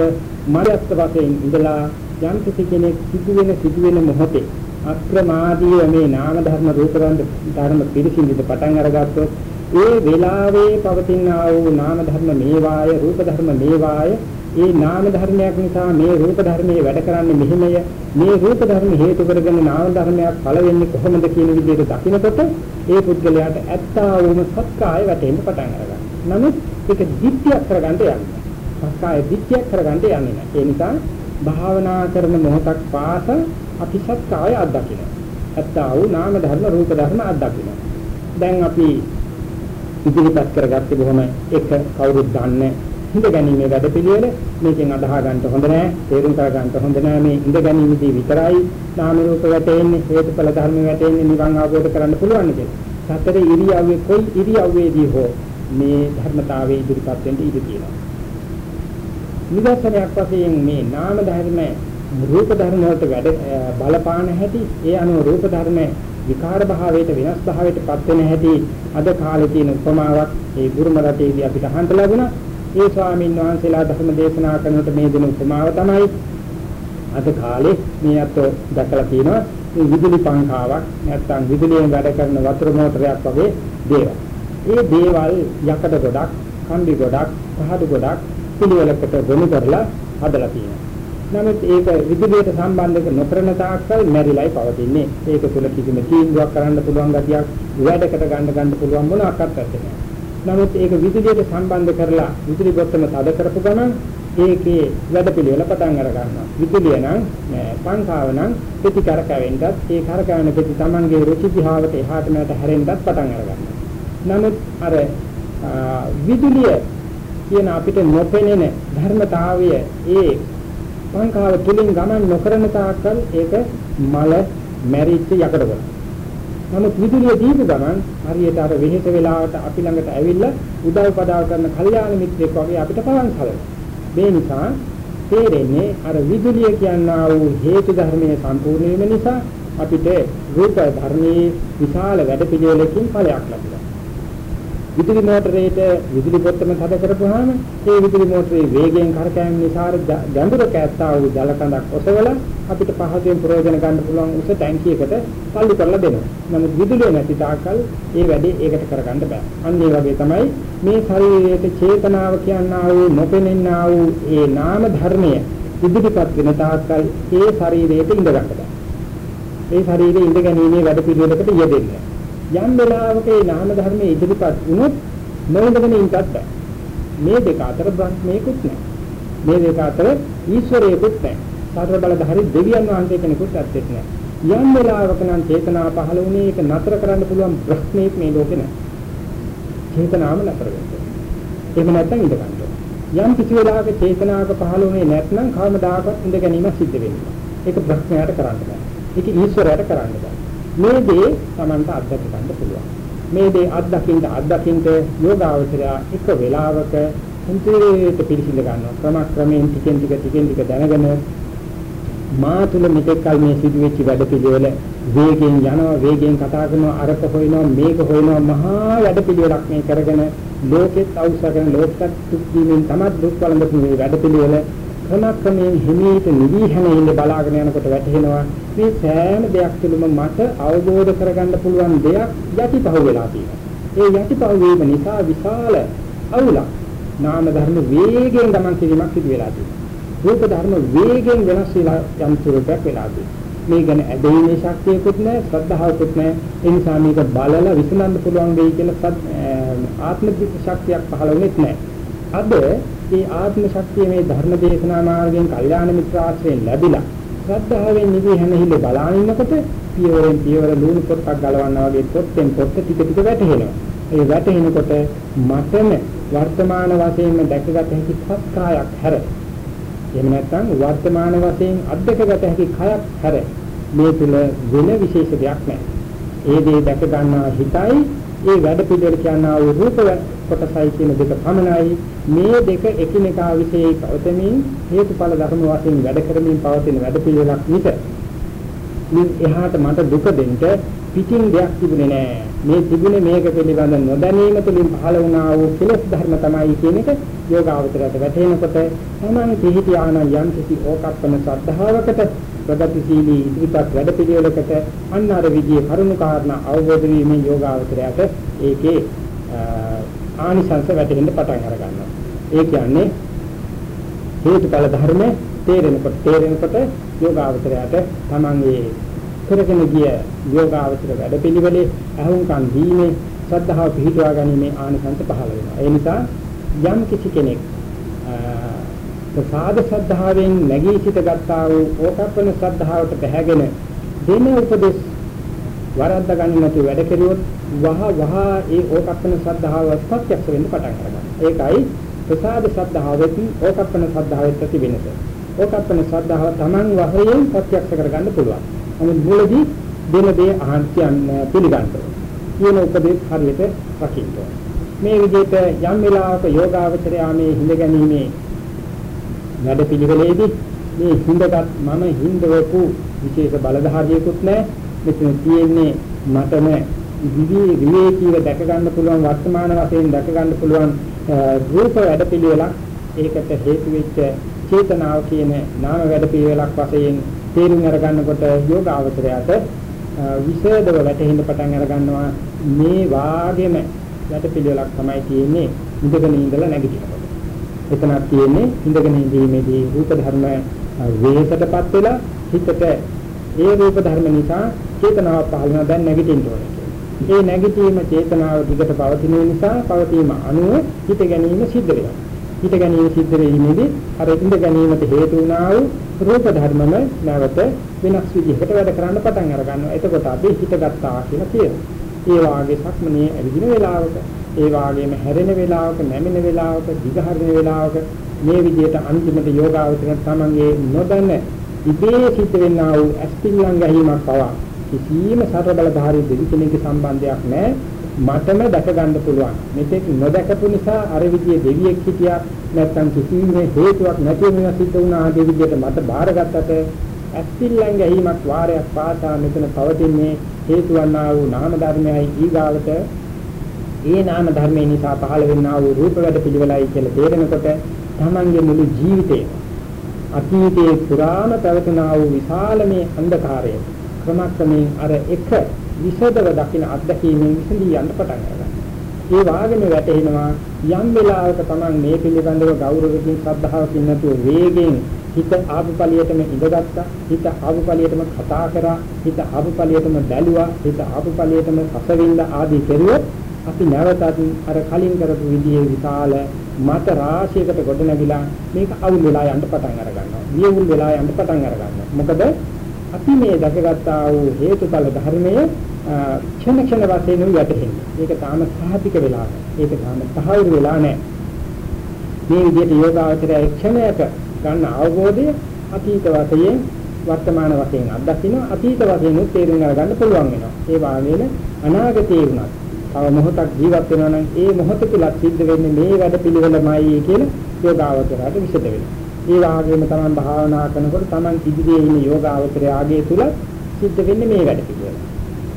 S1: මරත්ත වශයෙන් ඉඳලා යම් කිසි කෙනෙක් සිදුවෙන සිදුවෙන මොහොතේ අක්‍රමාදීව මේ නාම ධර්ම රූප ධර්ම පිළිසිඳිට පටන් අරගත්තොත් ඒ වෙලාවේ පවතිනා වූ නාම ධර්ම මේවාය රූප ධර්ම මේවාය ඒ නාම ධර්මයක් නිසා මේ රූප ධර්මයේ වැඩ කරන්නේ මෙහිමය මේ රූප ධර්ම හේතු කරගෙන නාම ධර්මයක් පළ වෙන්නේ කොහොමද කියන විදිහට දකිනකොට ඒ පුද්ගලයාට ඇත්තා වූම සත්‍යය වැටෙන්න පටන් ගන්නවා. නමුත් ඒක දිට්ඨියක් කරගන්න යන්නේ. සත්‍යය දිට්ඨියක් කරගන්න යන්නේ නැහැ. ඒ නිසා භාවනා කරන මොහොතක් පාස අපි සත්‍යය අත්දකින්න. ඇත්තා වූ නාම ධර්ම රූප ධර්ම අත්දකින්න. දැන් අපි ඉදිරිපත් කරගත්තේ බොහොම එක කවුරුත් දන්නේ ඉඳ ගැනීමේ වැඩපිළිවෙල මේකෙන් අදහා ගන්න හොඳ නෑ තේරුම් කර ගන්න හොඳ නෑ මේ ඉඳ ගැනීමදී විතරයි නාම රූප වැටෙන්නේ හේතුඵල ධර්ම වැටෙන්නේ නිවන් අවබෝධ කරන්න පුළුවන් කියලා. සතර ඉරියව්වේ කොයි ඉරියව්වේදී හෝ මේ ධර්මතාවයේ ඉදිරිපත් වෙන්න ඉඩ තියෙනවා. නිදර්ශනයක් වශයෙන් මේ නාම ධර්ම රූප ධර්ම වලට වැඩ බලපාන හැටි ඒ අනුව රූප ධර්ම විකාර භාවයට වෙනස් භාවයට පත් වෙන හැටි අද කාලේ තියෙන උපමාවක් ඒ බුරුම රටේදී අපිට අහන්න ලැබුණා ඒ ස්වාමීන් වහන්සේලා ධර්ම දේශනා කරනකොට මේ දෙන උපමාව තමයි අද කාලේ මේ අත දැකලා තියෙනවා මේ විදුලි පංකාවක් නැත්නම් විදුලියෙන් වැඩ කරන වතුර මෝටරයක් වගේ දේවල්. ඒ දේවල් යකඩ ගොඩක්, කම්බි ගොඩක්, පහඩු ගොඩක් පිළිවෙලකට ගොනු කරලා හදලා තියෙනවා. නමුත් ඒක විදුලියට සම්බන්ධ නොකරන තාක්කල් මැරිලයි පවතින්නේ. ඒක තුල කිසිම තීන්දුවක් කරන්න පුළුවන් ගතියක්, වැඩකට ගන්න ගන්න පුළුවන් මොනවාක්වත් නැහැ. නමුත් ඒක විදුලියට සම්බන්ධ කරලා විදුලි බොත්තම තද කරපු ගමන් ඒකේ වැඩපිළිවෙල පටන් අර ගන්නවා. විදුලිය නම් පංකාව නම් පිටි කරකවෙන්නත් ඒ කරකවන පිටි Tamanගේ රුචි දිහාවට එහාට මෙහාට හැරෙන්නත් පටන් අර ගන්නවා. නමුත් අර විදුලිය කියන අපිට නොපෙනෙන ධර්මතාවය ඒ පංකාව තුලින් ගමන් නොකරන තාක්කල් ඒක මල මැරිච්ච යකඩ වල. නමුත් විදුලිය දීපු ගමන් හරියට අර වෙහෙස වෙලාවට අපි ළඟට ඇවිල්ලා උදව් පදාව කරන කල්යාණ මිත්‍රෙක් වගේ අපිට පවන් සලනවා. මේ නිසා තේරෙන්නේ අර විදුලිය කියනා වූ හේතු ධර්මයේ සම්පූර්ණ වීම නිසා අපිට රූප ධර්මයේ විශාල වැඩ පිළිවෙලකින් ඵලයක් ලැබෙනවා. විදුලි මෝටරේට විදුලි පොත්තම හද කරපුවාම ඒ විදුලි මෝටරේ වේගයෙන් කරකැවීම නිසා ගැඹුර කැත්තා වූ ජල කඳක් ඔසවලා අපිට පහසුවෙන් ප්‍රයෝජන ගන්න පුළුවන් උස ටැංකියකට පල්ලි කරලා දෙනවා. නමුත් විදුලිය නැති තාක්කල් ඒ වැඩේ ඒකට කරගන්න බෑ. අන්න ඒ වගේ තමයි මේ ශරීරයේ චේතනාව කියනා වූ නොපෙනෙනා වූ ඒ නාම ධර්මය ඉදිරිපත් වෙන තාක්කල් ඒ ශරීරයට ඉඳ ගන්න බෑ. ඒ ශරීරයේ ඉඳ ගැනීමේ වැඩ පිළිවෙලකට යෙදෙන්නේ. යම් වෙලාවක මේ නාම ධර්මයේ ඉදිරිපත් වුණොත් නොඉඳගෙන ඉන්නත් බෑ. මේ දෙක අතර බ්‍රහ්මේකුත් නැහැ. මේ දෙක අතර ඊශ්වරයෙකුත් නැහැ. සතර බලධාරී දෙවියන් වහන්සේ කෙනෙකුත් ඇත්තෙත් නැහැ. යම් වෙලාවක නම් චේතනා පහළ වුණේ ඒක නතර කරන්න පුළුවන් බ්‍රහ්මේක් මේ ලෝකේ නැහැ. චේතනාව නතර වෙනවා. එහෙම නැත්නම් ඉඳ ගන්න. යම් කිසි වෙලාවක චේතනාවක පහළ වුණේ නැත්නම් කවමදාකවත් ඉඳ ගැනීම සිද්ධ වෙන්නේ. ඒක බ්‍රහ්මයාට කරන්න බෑ. ඒක ඊශ්වරයාට කරන්න බෑ. මේ දේ Tamanta අත්දැක ගන්න පුළුවන්. මේ දේ අත්දකින්න අත්දකින්න යෝගාවචරය එක වෙලාවක හුඳට පිළිසිඳ ගන්නවා. ක්‍රමක්‍රමයෙන් ටිකෙන් ටික ටිකෙන් ටික දැනගෙන මා තුල මෙතෙක් කල මේ සිදුවෙච්ච වැඩ පිළිවෙල වේගෙන් යනවා වේගෙන් කතා කරනවා අරක හොයනවා මේක හොයනවා මහා වැඩ පිළිවෙලක් මේ කරගෙන ලෝකෙත් අවශ්‍ය ලෝකත් දුක් දීමෙන් තමයි දුක් වළඳපු මේ වැඩ පිළිවෙල ක්‍රමක්‍රමයෙන් හිමීට නිවිහන ඉන්න බලාගෙන යනකොට වැටහෙනවා මේ සෑම දෙයක් තුළම මට අවබෝධ කරගන්න පුළුවන් දෙයක් යටිපහුව වෙලා තියෙනවා. ඒ යටිපහුව වීම නිසා විශාල අවුලක් නාම ධර්ම වේගයෙන් ගමන් කිරීමක් සිදු වෙලා තියෙනවා. රූප ධර්ම වේගයෙන් වෙනස් වෙලා යම් ස්වරූපයක් වෙලා තියෙනවා. මේ ගැන ඇදහිීමේ ශක්තියකුත් නැහැ, ශ්‍රද්ධාවකුත් නැහැ. ඒ නිසා මේක බලලා විසඳන්න පුළුවන් වෙයි කියලා ආත්ම ශක්තියක් පහළ වෙන්නේ නැහැ. අද මේ ආත්ම ශක්තිය මේ ධර්ම දේශනා මාර්ගයෙන් කල්යාණ මිත්‍ර ආශ්‍රයෙන් ලැබිලා ශ්‍රද්ධාවෙන් නිවි හැනහිල බලානින්නකොට පියවරෙන් පියවර ලුණු පොත්තක් ගලවනවා වගේ පොත්තෙන් පොත්ත ටික ටික වැටෙනවා. ඒ වැටෙනකොට මතම වර්තමාන වශයෙන්ම දැකගත හැකි සත්‍යයක් හැර. එහෙම නැත්නම් වර්තමාන වශයෙන් අධ්‍යක්ෂගත හැකි කයක් හැර මේ තුල වෙන විශේෂ දෙයක් නැහැ. ඒ දේ දැක ගන්නා හිතයි ඒ වැඩ පිළිවෙල කියනා වූ රූප කොටසයි කියන දෙක පමණයි. මේ දෙක එකිනෙකා විශේෂ පවතමින් හේතුඵල ධර්ම වශයෙන් වැඩ කරමින් පවතින වැඩ පිළිවෙලක් මිස මින් එහාට මට දුක දෙන්න පිටින් දෙයක් තිබුණේ නෑ. මේ තිබුණේ මේක පිළිබඳ නොදැනීම තුළින් පහළ වුණා වූ කෙලෙස් ධර්ම තමයි කියන එක යෝගාවචරයට වැටහෙනකොට තමන් පිහිටි ආන යම් කිසි ඕකප්පන ශ්‍රද්ධාවකට ප්‍රගතිශීලී ඉදිරිපත් වැඩ පිළිවෙලකට අන්න අර විදියේ කරුණු කාරණා අවබෝධ වීමෙන් යෝගාවචරයට ඒකේ ආනිසංස වැටෙන්න පටන් අර ගන්නවා ඒ කියන්නේ හේතුඵල ධර්ම තේරෙනකොට තේරෙනකොට යෝගාවචරයට තමන්ගේ කරගෙන ගිය යෝගාවචර වැඩපිළිවෙලේ අහුම්කම් දීමේ ශ්‍රද්ධාව පිහිටුවා ගැනීමේ ආනිසංස පහළ වෙනවා. ඒ නිසා යම් කිසි කෙනෙක් ප්‍රසාද ශ්‍රද්ධාවෙන් නැගී සිට ගත්තා වූ ඕකප්පන ශ්‍රද්ධාවට බැහැගෙන දෙන උපදෙස් වරද්ද ගන්න නැතුව වැඩ කෙරුවොත් වහ වහ ඒ ඕකප්පන ශ්‍රද්ධාව ප්‍රත්‍යක්ෂ වෙන්න පටන් ගන්නවා. ඒකයි ප්‍රසාද ශ්‍රද්ධාවෙත් ඕකප්පන ශ්‍රද්ධාවෙත් ඇති වෙනස. ඕකප්පන ශ්‍රද්ධාව Taman වශයෙන් ප්‍රත්‍යක්ෂ කරගන්න පුළුවන්. නමුත් මුලදී දෙන දේ අහන් කියන්නේ පිළිගන්න කියන උපදේශ හරියට රකින්න මේ විදිහට යම් වෙලාවක යෝගාවචරයා මේ හිඳ ගැනීමේ වැඩ පිළිවෙලේදී මේ හිඳගත් මම හිඳවපු විශේෂ බලධාරියෙකුත් නැහැ. මෙතන තියෙන්නේ මටම විවි විවේකීව දැක ගන්න පුළුවන් වර්තමාන වශයෙන් දැක ගන්න පුළුවන් රූප වැඩ පිළිවෙලක් ඒකට හේතු වෙච්ච චේතනාව කියන නාම වැඩ පිළිවෙලක් වශයෙන් තේරුම් අරගන්නකොට යෝග අවතරයට විශේෂව වැටහෙන්න පටන් අර ගන්නවා මේ වාගේම වැඩ පිළිවෙලක් තමයි තියෙන්නේ ඉඳගෙන ඉඳලා නැගිටිනකොට. එතනක් තියෙන්නේ ඉඳගෙන ඉඳීමේදී රූප ධර්ම වේසටපත් වෙලා හිතට ඒ රූප ධර්ම නිසා චේතනාව පහළ වෙන දැන් නැගිටින්න ඕනේ. ඒ නැගිටීම චේතනාව දිගට පවතින නිසා පවතීම අනුව හිත ගැනීම සිද්ධ වෙනවා. හිත ගැනීම සිද්ධ වෙීමේදී අර ඉඳ ගැනීමට හේතු වුණා වූ රූප ධර්මම නැවත වෙනස් විදිහකට වැඩ කරන්න පටන් අර ගන්නවා. එතකොට අපි හිතගත්තා කියලා කියනවා. ඒ වාගේ සක්මනේ ඇවිදින වෙලාවක, ඒ වාගේම හැරෙන වෙලාවක, නැමෙන වෙලාවක, දිගහරින වෙලාවක මේ විදිහට අන්තිමට යෝගාවචර තමන්ගේ නොදැන ඉබේ සිද්ධ වෙන්නා වූ අස්පිල්ලං ගැහිමක් පවා කිසියම් සතර බලධාරී දෙවි කෙනෙකුගේ සම්බන්ධයක් නැහැ. මටම දැක ගන්න පුළුවන්. මෙතෙක් නොදකපු නිසා අර විදිහේ දෙවියෙක් හිටියා නැත්නම් කිසිම හේතුවක් නැති වෙන සිද්ධ වුණා ආදී විදිහට මට බාරගත්තට ඇස්තිල්ලන් ගැහිමක් වාරයක් පාසා මෙතන පවතින්නේ හේතු වන්නා වූ නාම ධර්මයයි ඊගාවට ඒ නාම ධර්මේ නිසා පහළ වෙන්නා වූ රූප වැඩ පිළිවෙලයි කියලා තේරෙනකොට තමන්ගේ මුළු ජීවිතේ අතීතයේ පුරාම පැවතුනා වූ විශාලමේ අන්ධකාරය ක්‍රමක්‍රමයෙන් අර එක විසදව දකින අත්දැකීමෙන් විසඳී යන්න පටන් ගන්නවා. ඒ වාගෙම වැටෙනවා යම් වෙලාවක Taman මේ පිළිබඳව ගෞරවකින් ශ්‍රද්ධාවකින් නැතුව වේගෙන් හිත ආපු ඵලියටම ඉඳගත්තා හිත ආපු ඵලියටම කතා කරා හිත ආපු ඵලියටම බැලුවා හිත ආපු ඵලියටම රසවින්ද ආදී කෙරුවොත් අපි නැවතත් අර කලින් කරපු විදිහේ විශාල මත රාශියකට ගොඩ නැගිලා මේක අවුල් වෙලා යන්න පටන් අර ගන්නවා. වියවුල් වෙලා යන්න පටන් අර ගන්නවා. මොකද අපි මේ දැකගත්තා වූ හේතුඵල ධර්මයේ ක්ෂණ ක්ෂණ වශයෙන් යටහෙන්නේ. ඒක තාම සාහිතික වෙලා නැහැ. ඒක තාම සහවුරු වෙලා නැහැ. මේ විදිහට යෝගාවචරය ක්ෂණයක ගන්න අවබෝධය අතීත වශයෙන් වර්තමාන වශයෙන් අත්දකින්න අතීත වශයෙන් උත් තේරුම් ගන්න පුළුවන් වෙනවා. ඒ වාගේම අනාගතයේ වුණත් තව මොහොතක් ජීවත් වෙනවා නම් ඒ මොහොත තුල සිද්ධ වෙන්නේ මේ වැඩ පිළිවෙලමයි කියලා යෝගාවචරයට විසද වෙනවා. ඒ වාගේම තමයි භාවනා කරනකොට Taman ඉදිරියේ ඉන්න යෝගාවචරය ආගේ තුල සිද්ධ වෙන්නේ මේ වැඩ පිළිවෙල.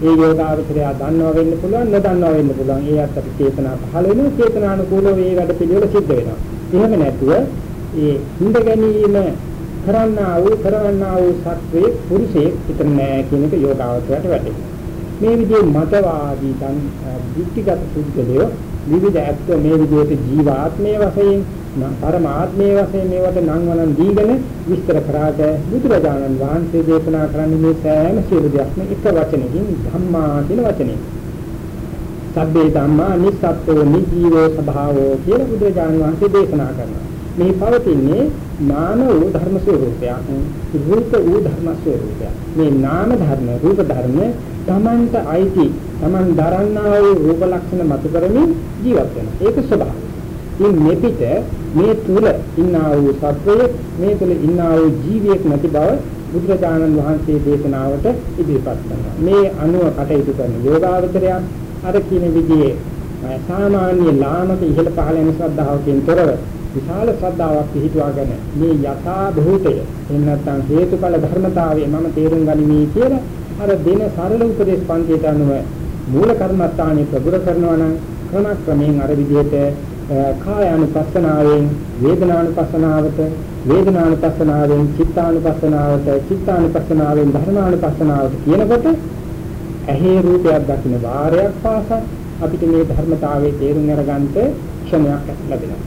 S1: ඒ යෝගාවචරය දන්නවා වෙන්න පුළුවන් නොදන්නවා වෙන්න පුළුවන්. ඒ අත් අපි චේතනා පහළ වෙනවා චේතනානුකූලව මේ වැඩ පිළිවෙල සිද්ධ වෙනවා. එහෙම නැතුව ඒ හිඳ ගැනීම කරන්නා වූ කරවන්නා වූ සත්වේ පුරුෂයෙක් විතර නෑ කියන එක යෝගාවචරයට වැටහෙනවා. මේ විදිහේ මතවාදී තන් දෘෂ්ටිගත පුද්ගලයෝ විවිධ ඇත්ත මේ විදිහට ජීවාත්මයේ වශයෙන් පරමාත්මයේ වශයෙන් මේවට නම් වලන් දීගෙන විස්තර කරාට බුදුරජාණන් වහන්සේ දේශනා කරන්නේ මේ සෑම සියලු දෙයක්ම එක වචනකින් ධම්මා කියන වචනේ. සබ්බේ ධම්මා නිස්සත්ත්ව නිජීවෝ ස්වභාවෝ කියලා බුදුරජාණන් වහන්සේ දේශනා කරනවා. මේ පවතින්නේ නාම වූ ධර්ම ස්වરૂපයක් රූප වූ ධර්ම ස්වરૂපයක් මේ නාම ධර්ම රූප ධර්ම තමන්ට අයිති තමන් දරන්නා වූ රූප ලක්ෂණ මතු කරමින් ජීවත් වෙනවා ඒක ස්වභාවය ඉන් මෙපිට මේ තුල ඉන්නා වූ සත්වයේ මේ තුල ඉන්නා වූ ජීවියෙක් නැති බව බුදුරජාණන් වහන්සේ දේශනාවට ඉදිරිපත් කරනවා. මේ අනුව කටයුතු කරන යෝගාවචරයක් අර කියන විදිහේ සාමාන්‍ය ලාමක ඉහළ පහළ යන ශ්‍රද්ධාවකින් තොරව විශාල ශ්‍රද්ධාවක් පිහිටුවාගෙන මේ යථා භූතය එහෙම නැත්නම් හේතුඵල ධර්මතාවය මම තේරුම් ගනිමි කියලා අර දින සරල උපදේශ පන්තියට අනුව මූල කර්මස්ථානයේ ප්‍රගුණ කරනවා නම් ක්‍රමක්‍රමයෙන් අර විදිහට කායානුපස්සනාවෙන් වේදනානුපස්සනාවට වේදනානුපස්සනාවෙන් චිත්තානුපස්සනාවට චිත්තානුපස්සනාවෙන් ධර්මානුපස්සනාවට කියනකොට ඇහි රූපයක් දකින්න වාරයක් පාසා අපිට මේ ධර්මතාවයේ තේරුම් අරගන්නට ක්ෂණයක් ලැබෙනවා.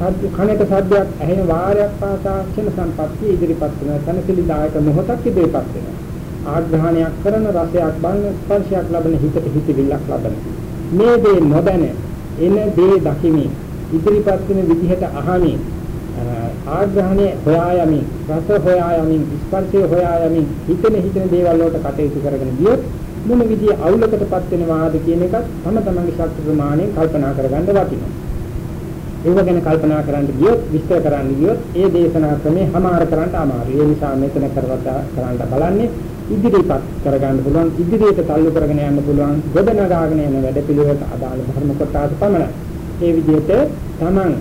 S1: සද්ද කනට සද්දයක් ඇහෙන වාරයක් පාසා ක්ෂණ සම්පත්තිය ඉදිරිපත් වෙන තනසිලිදායක මොහොතක් ඉදිරිපත් වෙනවා. ආග්‍රහණයක් කරන රසයක් බලන ස්පර්ශයක් ලබන හිතට හිතවිල්ලක් ලබන. මේ දේ නොදැන එන දේ දකිමින් ඉදිරිපත් වෙන විදිහට අහමින් ආග්‍රහණය හොයා යමින් රස හොයා යමින් ස්පර්ශය හොයා යමින් හිතෙන හිතෙන දේවල් වලට කටයුතු කරගෙන ගියොත් මොන විදිහේ අවුලකටපත් වෙනවාද කියන එකත් තම තමන්ගේ ශක්ති ප්‍රමාණයෙන් කල්පනා කරගන්න වටිනවා. ඒව ගැන කල්පනා කරන්න ගියොත් විස්තර කරන්න ගියොත් ඒ දේශනා ක්‍රමේ හමාර කරන්න අමාරුයි. ඒ නිසා මෙතන කරවත කරන්න බලන්නේ ඉදිරිපත් කරගන්න පුළුවන් ඉදිරියට තල්ලු කරගෙන යන්න පුළුවන් ගොඩනගාගෙන යන වැඩ පිළිවෙලට අදාළ ධර්ම කොටස පමණයි. ඒ විදිහට තමන්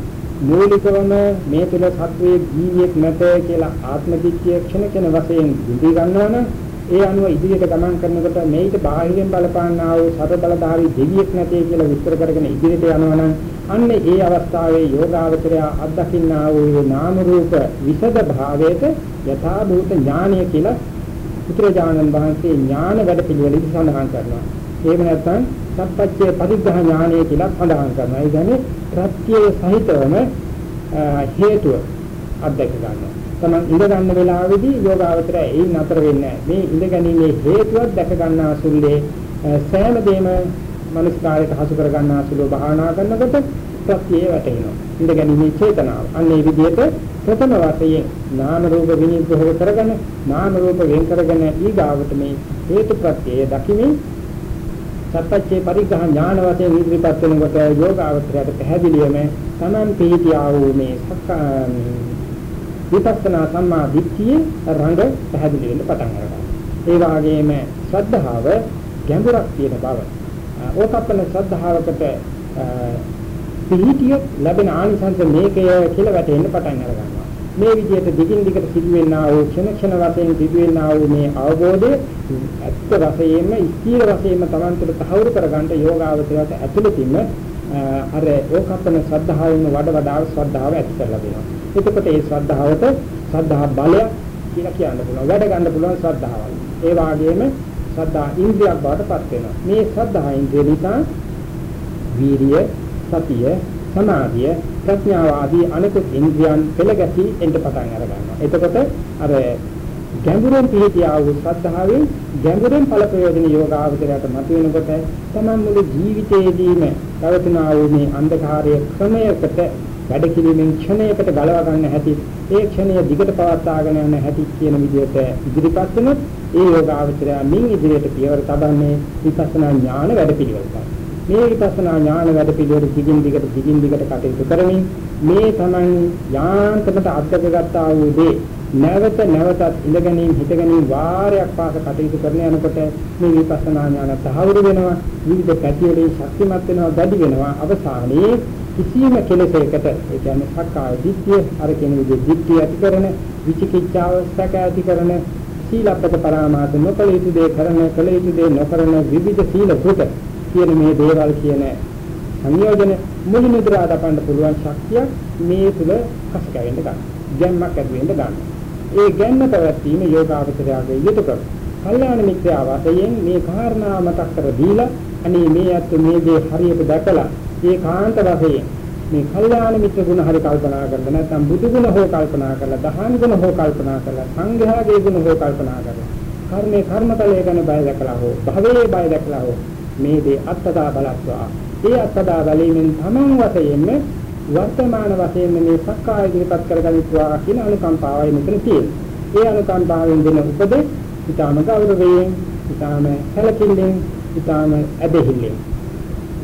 S1: මූලිකවම මේ තුල සත්වයේ ජීවියෙක් නැත කියලා ආත්ම දිට්ඨිය ක්ෂණ ක්ෂණ වශයෙන් දිවි ගන්නවා නම් ඒ අනුව ඉදිරියට ගමන් කරනකොට මේිට බාහිරින් බලපාන්නා වූ සතර බලධාරී දෙවියෙක් නැtei කියලා විස්තර කරගෙන ඉදිරියට යනවා නම් අන්න ඒ අවස්ථාවේ යෝගාවචරය අත්දකින්නා වූ නාම රූප විසද භාවයට යථා භූත ඥානය කියලා පුත්‍රජානන් වහන්සේ ඥාන වැඩ පිළිවෙලදී සඳහන් කරනවා. එහෙම නැත්නම් සත්පච්චේ පරිග්‍රහ ඥානය කියලා සඳහන් කරනවා. ඒ කියන්නේ ප්‍රත්‍ය සහිතවම හේතුව අත්දැක ගන්නවා. තමන් ඉඳ ගන්න වෙලාවේදී යෝගාවචරය ඒ නතර වෙන්නේ මේ ඉඳ ගැනීමේ හේතුවක් දැක ගන්න අසුල්ලේ සෑම දෙයක්ම මනස්කාරයට හසු කර ගන්න අසුලව භාවනා කරනකොට ප්‍රත්‍යය වැටෙනවා. ඉඳ ගැනීමේ චේතනාව. අන්න ඒ විදිහට ප්‍රථම වශයෙන් නාම රූප විනිග්‍රහ කරගෙන නාම රූප වෙන් කරගෙන ඊගාවට මේ හේතු ප්‍රත්‍යය දකිමින් සත්‍යච්ඡේ පරිග්‍රහ ඥාන වශයෙන් ඉදිරිපත් වෙනකොට යෝගාවචරයට පැහැදිලිවම තමන් පිළිතියා වූ මේ විපස්සනා සම්මා දිට්ඨියේ රඟ පැහැදිලි වෙන්න පටන් ගන්නවා. ඒ වගේම ශ්‍රද්ධාව ගැඹුරක් තියෙන බව. ඕකප්පන ශ්‍රද්ධාවකට පිළිතිය ලැබෙන ආනිසංස මේකය කියලා වැටෙන්න පටන් ගන්නවා. මේ විදිහට දිගින් දිගට සිදුවෙනා වූ ක්ෂණ ක්ෂණ වශයෙන් සිදුවෙනා වූ මේ අවබෝධය ඇත්ත වශයෙන්ම ස්ථීර වශයෙන්ම Tamanට තහවුරු කරගන්න යෝගාවචරයට ඇතුළතින්ම අර ඕකප්පන ශ්‍රද්ධාවෙන් වඩ වඩා ශ්‍රද්ධාව ඇති කරලා දෙනවා. එතකොට ඒ ශ්‍රද්ධාවට ශ්‍රද්ධා බලය කියලා කියන්න පුළුවන්. වැඩ ගන්න පුළුවන් ශ්‍රද්ධාවයි. ඒ වගේම ශ්‍රද්ධා ඉන්ද්‍රියක් බවට පත් වෙනවා. මේ ශ්‍රද්ධා ඉන්ද්‍රිය නිසා වීරිය, සතිය, සමාධිය, ප්‍රඥාව ආදී අනෙකුත් ඉන්ද්‍රියන් පෙළගැසී එන්න පටන් අර ගන්නවා. එතකොට අර ගැඹුරෙන් පිළිතියා වූ ශ්‍රද්ධාවෙන් ගැඹුරෙන් ඵල ප්‍රයෝජන යෝගාවචරයට මතුවෙනකොට තමන් මුළු ජීවිතයේදීම පවතිනා වූ මේ අන්ධකාරයේ ක්‍රමයකට වැඩ කිරීමෙන් ක්ෂණයකට ගලව ගන්න හැටි ඒ ක්ෂණය දිගට පවත්වාගෙන යන හැටි කියන විදිහට ඉදිරිපත් වුණොත් ඒ යෝගාවචරය මින් ඉදිරියට පියවර තබන්නේ විපස්සනා ඥාන වැඩ පිළිවෙලට. මේ විපස්සනා ඥාන වැඩ පිළිවෙල දිගින් දිගට දිගින් දිගට කටයුතු කරමින් මේ තමන් යාන්ත්‍රකට අත්දකගත්තා වූ දේ. නැවත නැවතත් ඉඳගැනීම හිතගැනීම වාරයක් පාස කටයුතු කරන යනකොට මේ විපස්සනා ඥාන තහවුරු වෙනවා විවිධ පැතිවලින් ශක්තිමත් වෙනවා වැඩි වෙනවා. අවසානයේ කිසියම් කෙලෙසයකට ඒ කියන්නේ සක්කාය දිට්ඨිය අර කියන විදිහේ දිට්ඨිය ඇති කරන විචිකිච්ඡාව සැක ඇති කරන සීලපද පරාමාස නොකල යුතු දේ කරන කල යුතු දේ නොකරන විවිධ සීල සුත කියන මේ දේවල් කියන සංයෝජන මුලින්දලා දපන්න පුළුවන් ශක්තිය මේ තුල කසකවෙන්න ගන්න. ගැම්මක් ඇති වෙන්න ගන්න. ඒ ගැම්ම පැවැත්වීම යෝගාවචරයාගේ යුතුයකම. කල්යාණ මිත්‍යා වාසයෙන් මේ කාරණා මතක් කර දීලා අනේ මේ අත් මේ දේ හරියට දැකලා ඒ කාන්ත වශයෙන් මේ කල්යාණ මිත්‍ර ගුණ හරි කල්පනා කරලා නැත්නම් බුදු ගුණ හෝ කල්පනා කරලා දහම් ගුණ හෝ කල්පනා කරලා සංඝයාගේ ගුණ හෝ කල්පනා කරලා කර්මේ කර්මතලයේ ගැන බය දැකලා හෝ භවයේ බය දැකලා හෝ මේ දේ අත්දා බලස්වා ඒ අත්දා බලීමෙන් තමන් වශයෙන්ම වර්තමාන වශයෙන් මේ සක්කාය දිනපත් කරගනිත්වා කියන අනුකම්පාවයි මෙතන තියෙන්නේ. ඒ අනුකම්පාවෙන් දෙන උපදෙස් ඊටම ගෞරවයෙන්, ඊටම සැලකිල්ලෙන්, ඊටම ඇදහිල්ලෙන්.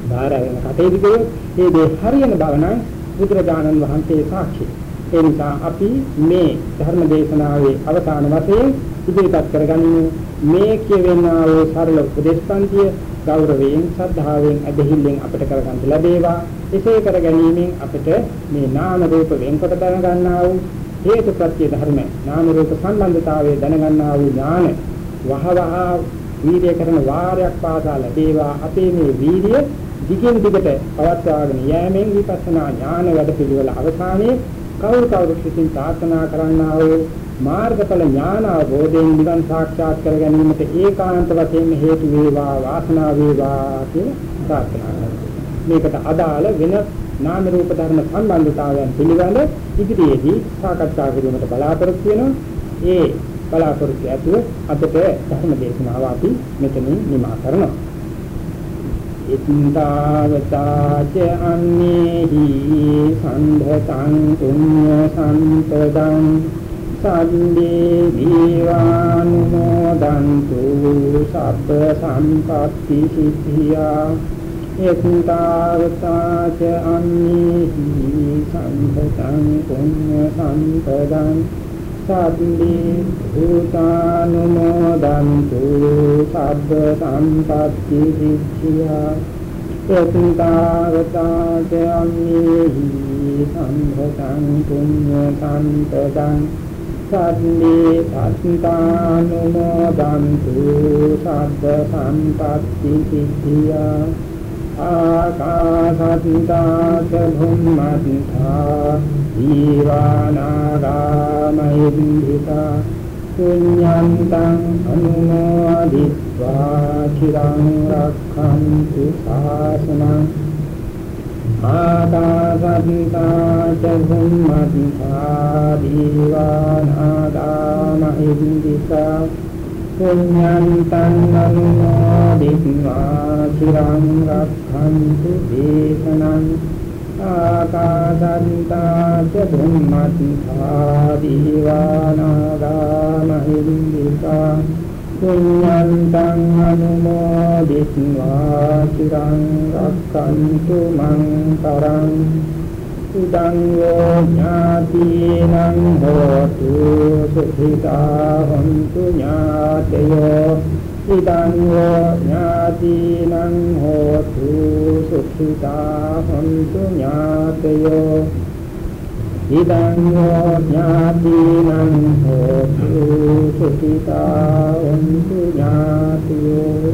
S1: බාරගෙන කටයුතු කරොත් මේ දේ හරියන බව නම් බුදුරජාණන් වහන්සේ සාක්ෂි. ඒ නිසා අපි මේ ධර්ම දේශනාවේ අවසාන වශයෙන් ඉදිරිපත් කරගනිමු මේ කියවෙනා වූ සරල උපදේශපන්තිය ගෞරවයෙන් ශ්‍රද්ධාවෙන් අධිහිල්ලෙන් අපට කරගන්න ලැබේවා. එසේ කර ගැනීමෙන් අපට මේ නාම රූප වෙන්කොට දැනගන්නා වූ හේතු ප්‍රත්‍ය ධර්ම නාම රූප සම්බන්ධතාවයේ දැනගන්නා වූ ඥාන වහවහ වීර්ය කරන වාරයක් පාසා ලැබේවා. අපේ මේ වීර්ය දිගින් දිගට පවත්වාගෙන යෑමෙන් විපස්සනා ඥාන වැඩ පිළිවෙල අවසානයේ කවුරු කවුරු සිතින් ප්‍රාර්ථනා කරන්නා වූ මාර්ගඵල ඥාන අවබෝධයෙන් නිවන් සාක්ෂාත් කර ගැනීමට ඒකාන්ත වශයෙන් හේතු වේවා වාසනාව වේවා කියලා ප්‍රාර්ථනා කරනවා. මේකට අදාළ වෙන නාම රූප ධර්ම සම්බන්ධතාවයන් පිළිබඳ ඉදිරියේදී සාකච්ඡා කිරීමට බලාපොරොත්තු වෙනවා. ඒ බලාපොරොත්තු ඇතුව අපට ධර්ම දේශනාව අපි මෙතනින් නිමා කරනවා. ඉත්තාවතාච අන්නේහි සම්භතං පුඤ්ඤ සම්පදං සම්දී දීවානුමෝදන්තු සබ්බ සම්පත්ති සිද්ධියා ඉත්තාවතාච අන්නේහි සම්භතං පුඤ්ඤ සම්පදං සබ්බේ භූතානුමෝදන්තු සබ්බ සම්පත්ති සිද්ධියා එත්තාවතාච අම්මේහි සම්භතං පුඤ්ඤ සම්පදං සබ්බේ සත්තානුමෝදන්තු සබ්බ සම්පත්ති සිද්ධියා ආකාසත්තාච භුම්මත්තා දීවානාගාමයින්දිකා පුඤ්ඤන්තං අනුමෝදිत्वा චිරං රක්ඛන්තු ශාසනං ආකාසත්තාච භුම්මත්තා පුඤ්ඤං තං අනුමෝදිत्वा චිරං රක්ඛන්තු දේශනං ආකාදන්තා ච බුම්මත්ථා දීවානාගා මහින්දිකා පුඤ්ඤං තං අනුමෝදිत्वा චිරං රක්ඛන්තු මං තරං ඉදං යෝ ඥාතිනං හෝතු සුඛිතා හොන්තු ඥාතයෝ ඉදං යෝ ඥාතිනං හෝතු සුඛිතා හොන්තු ඥාතයෝ ඉදං යෝ ඥාතිනං හෝතු සුඛිතා හොන්තු ඥාතයෝ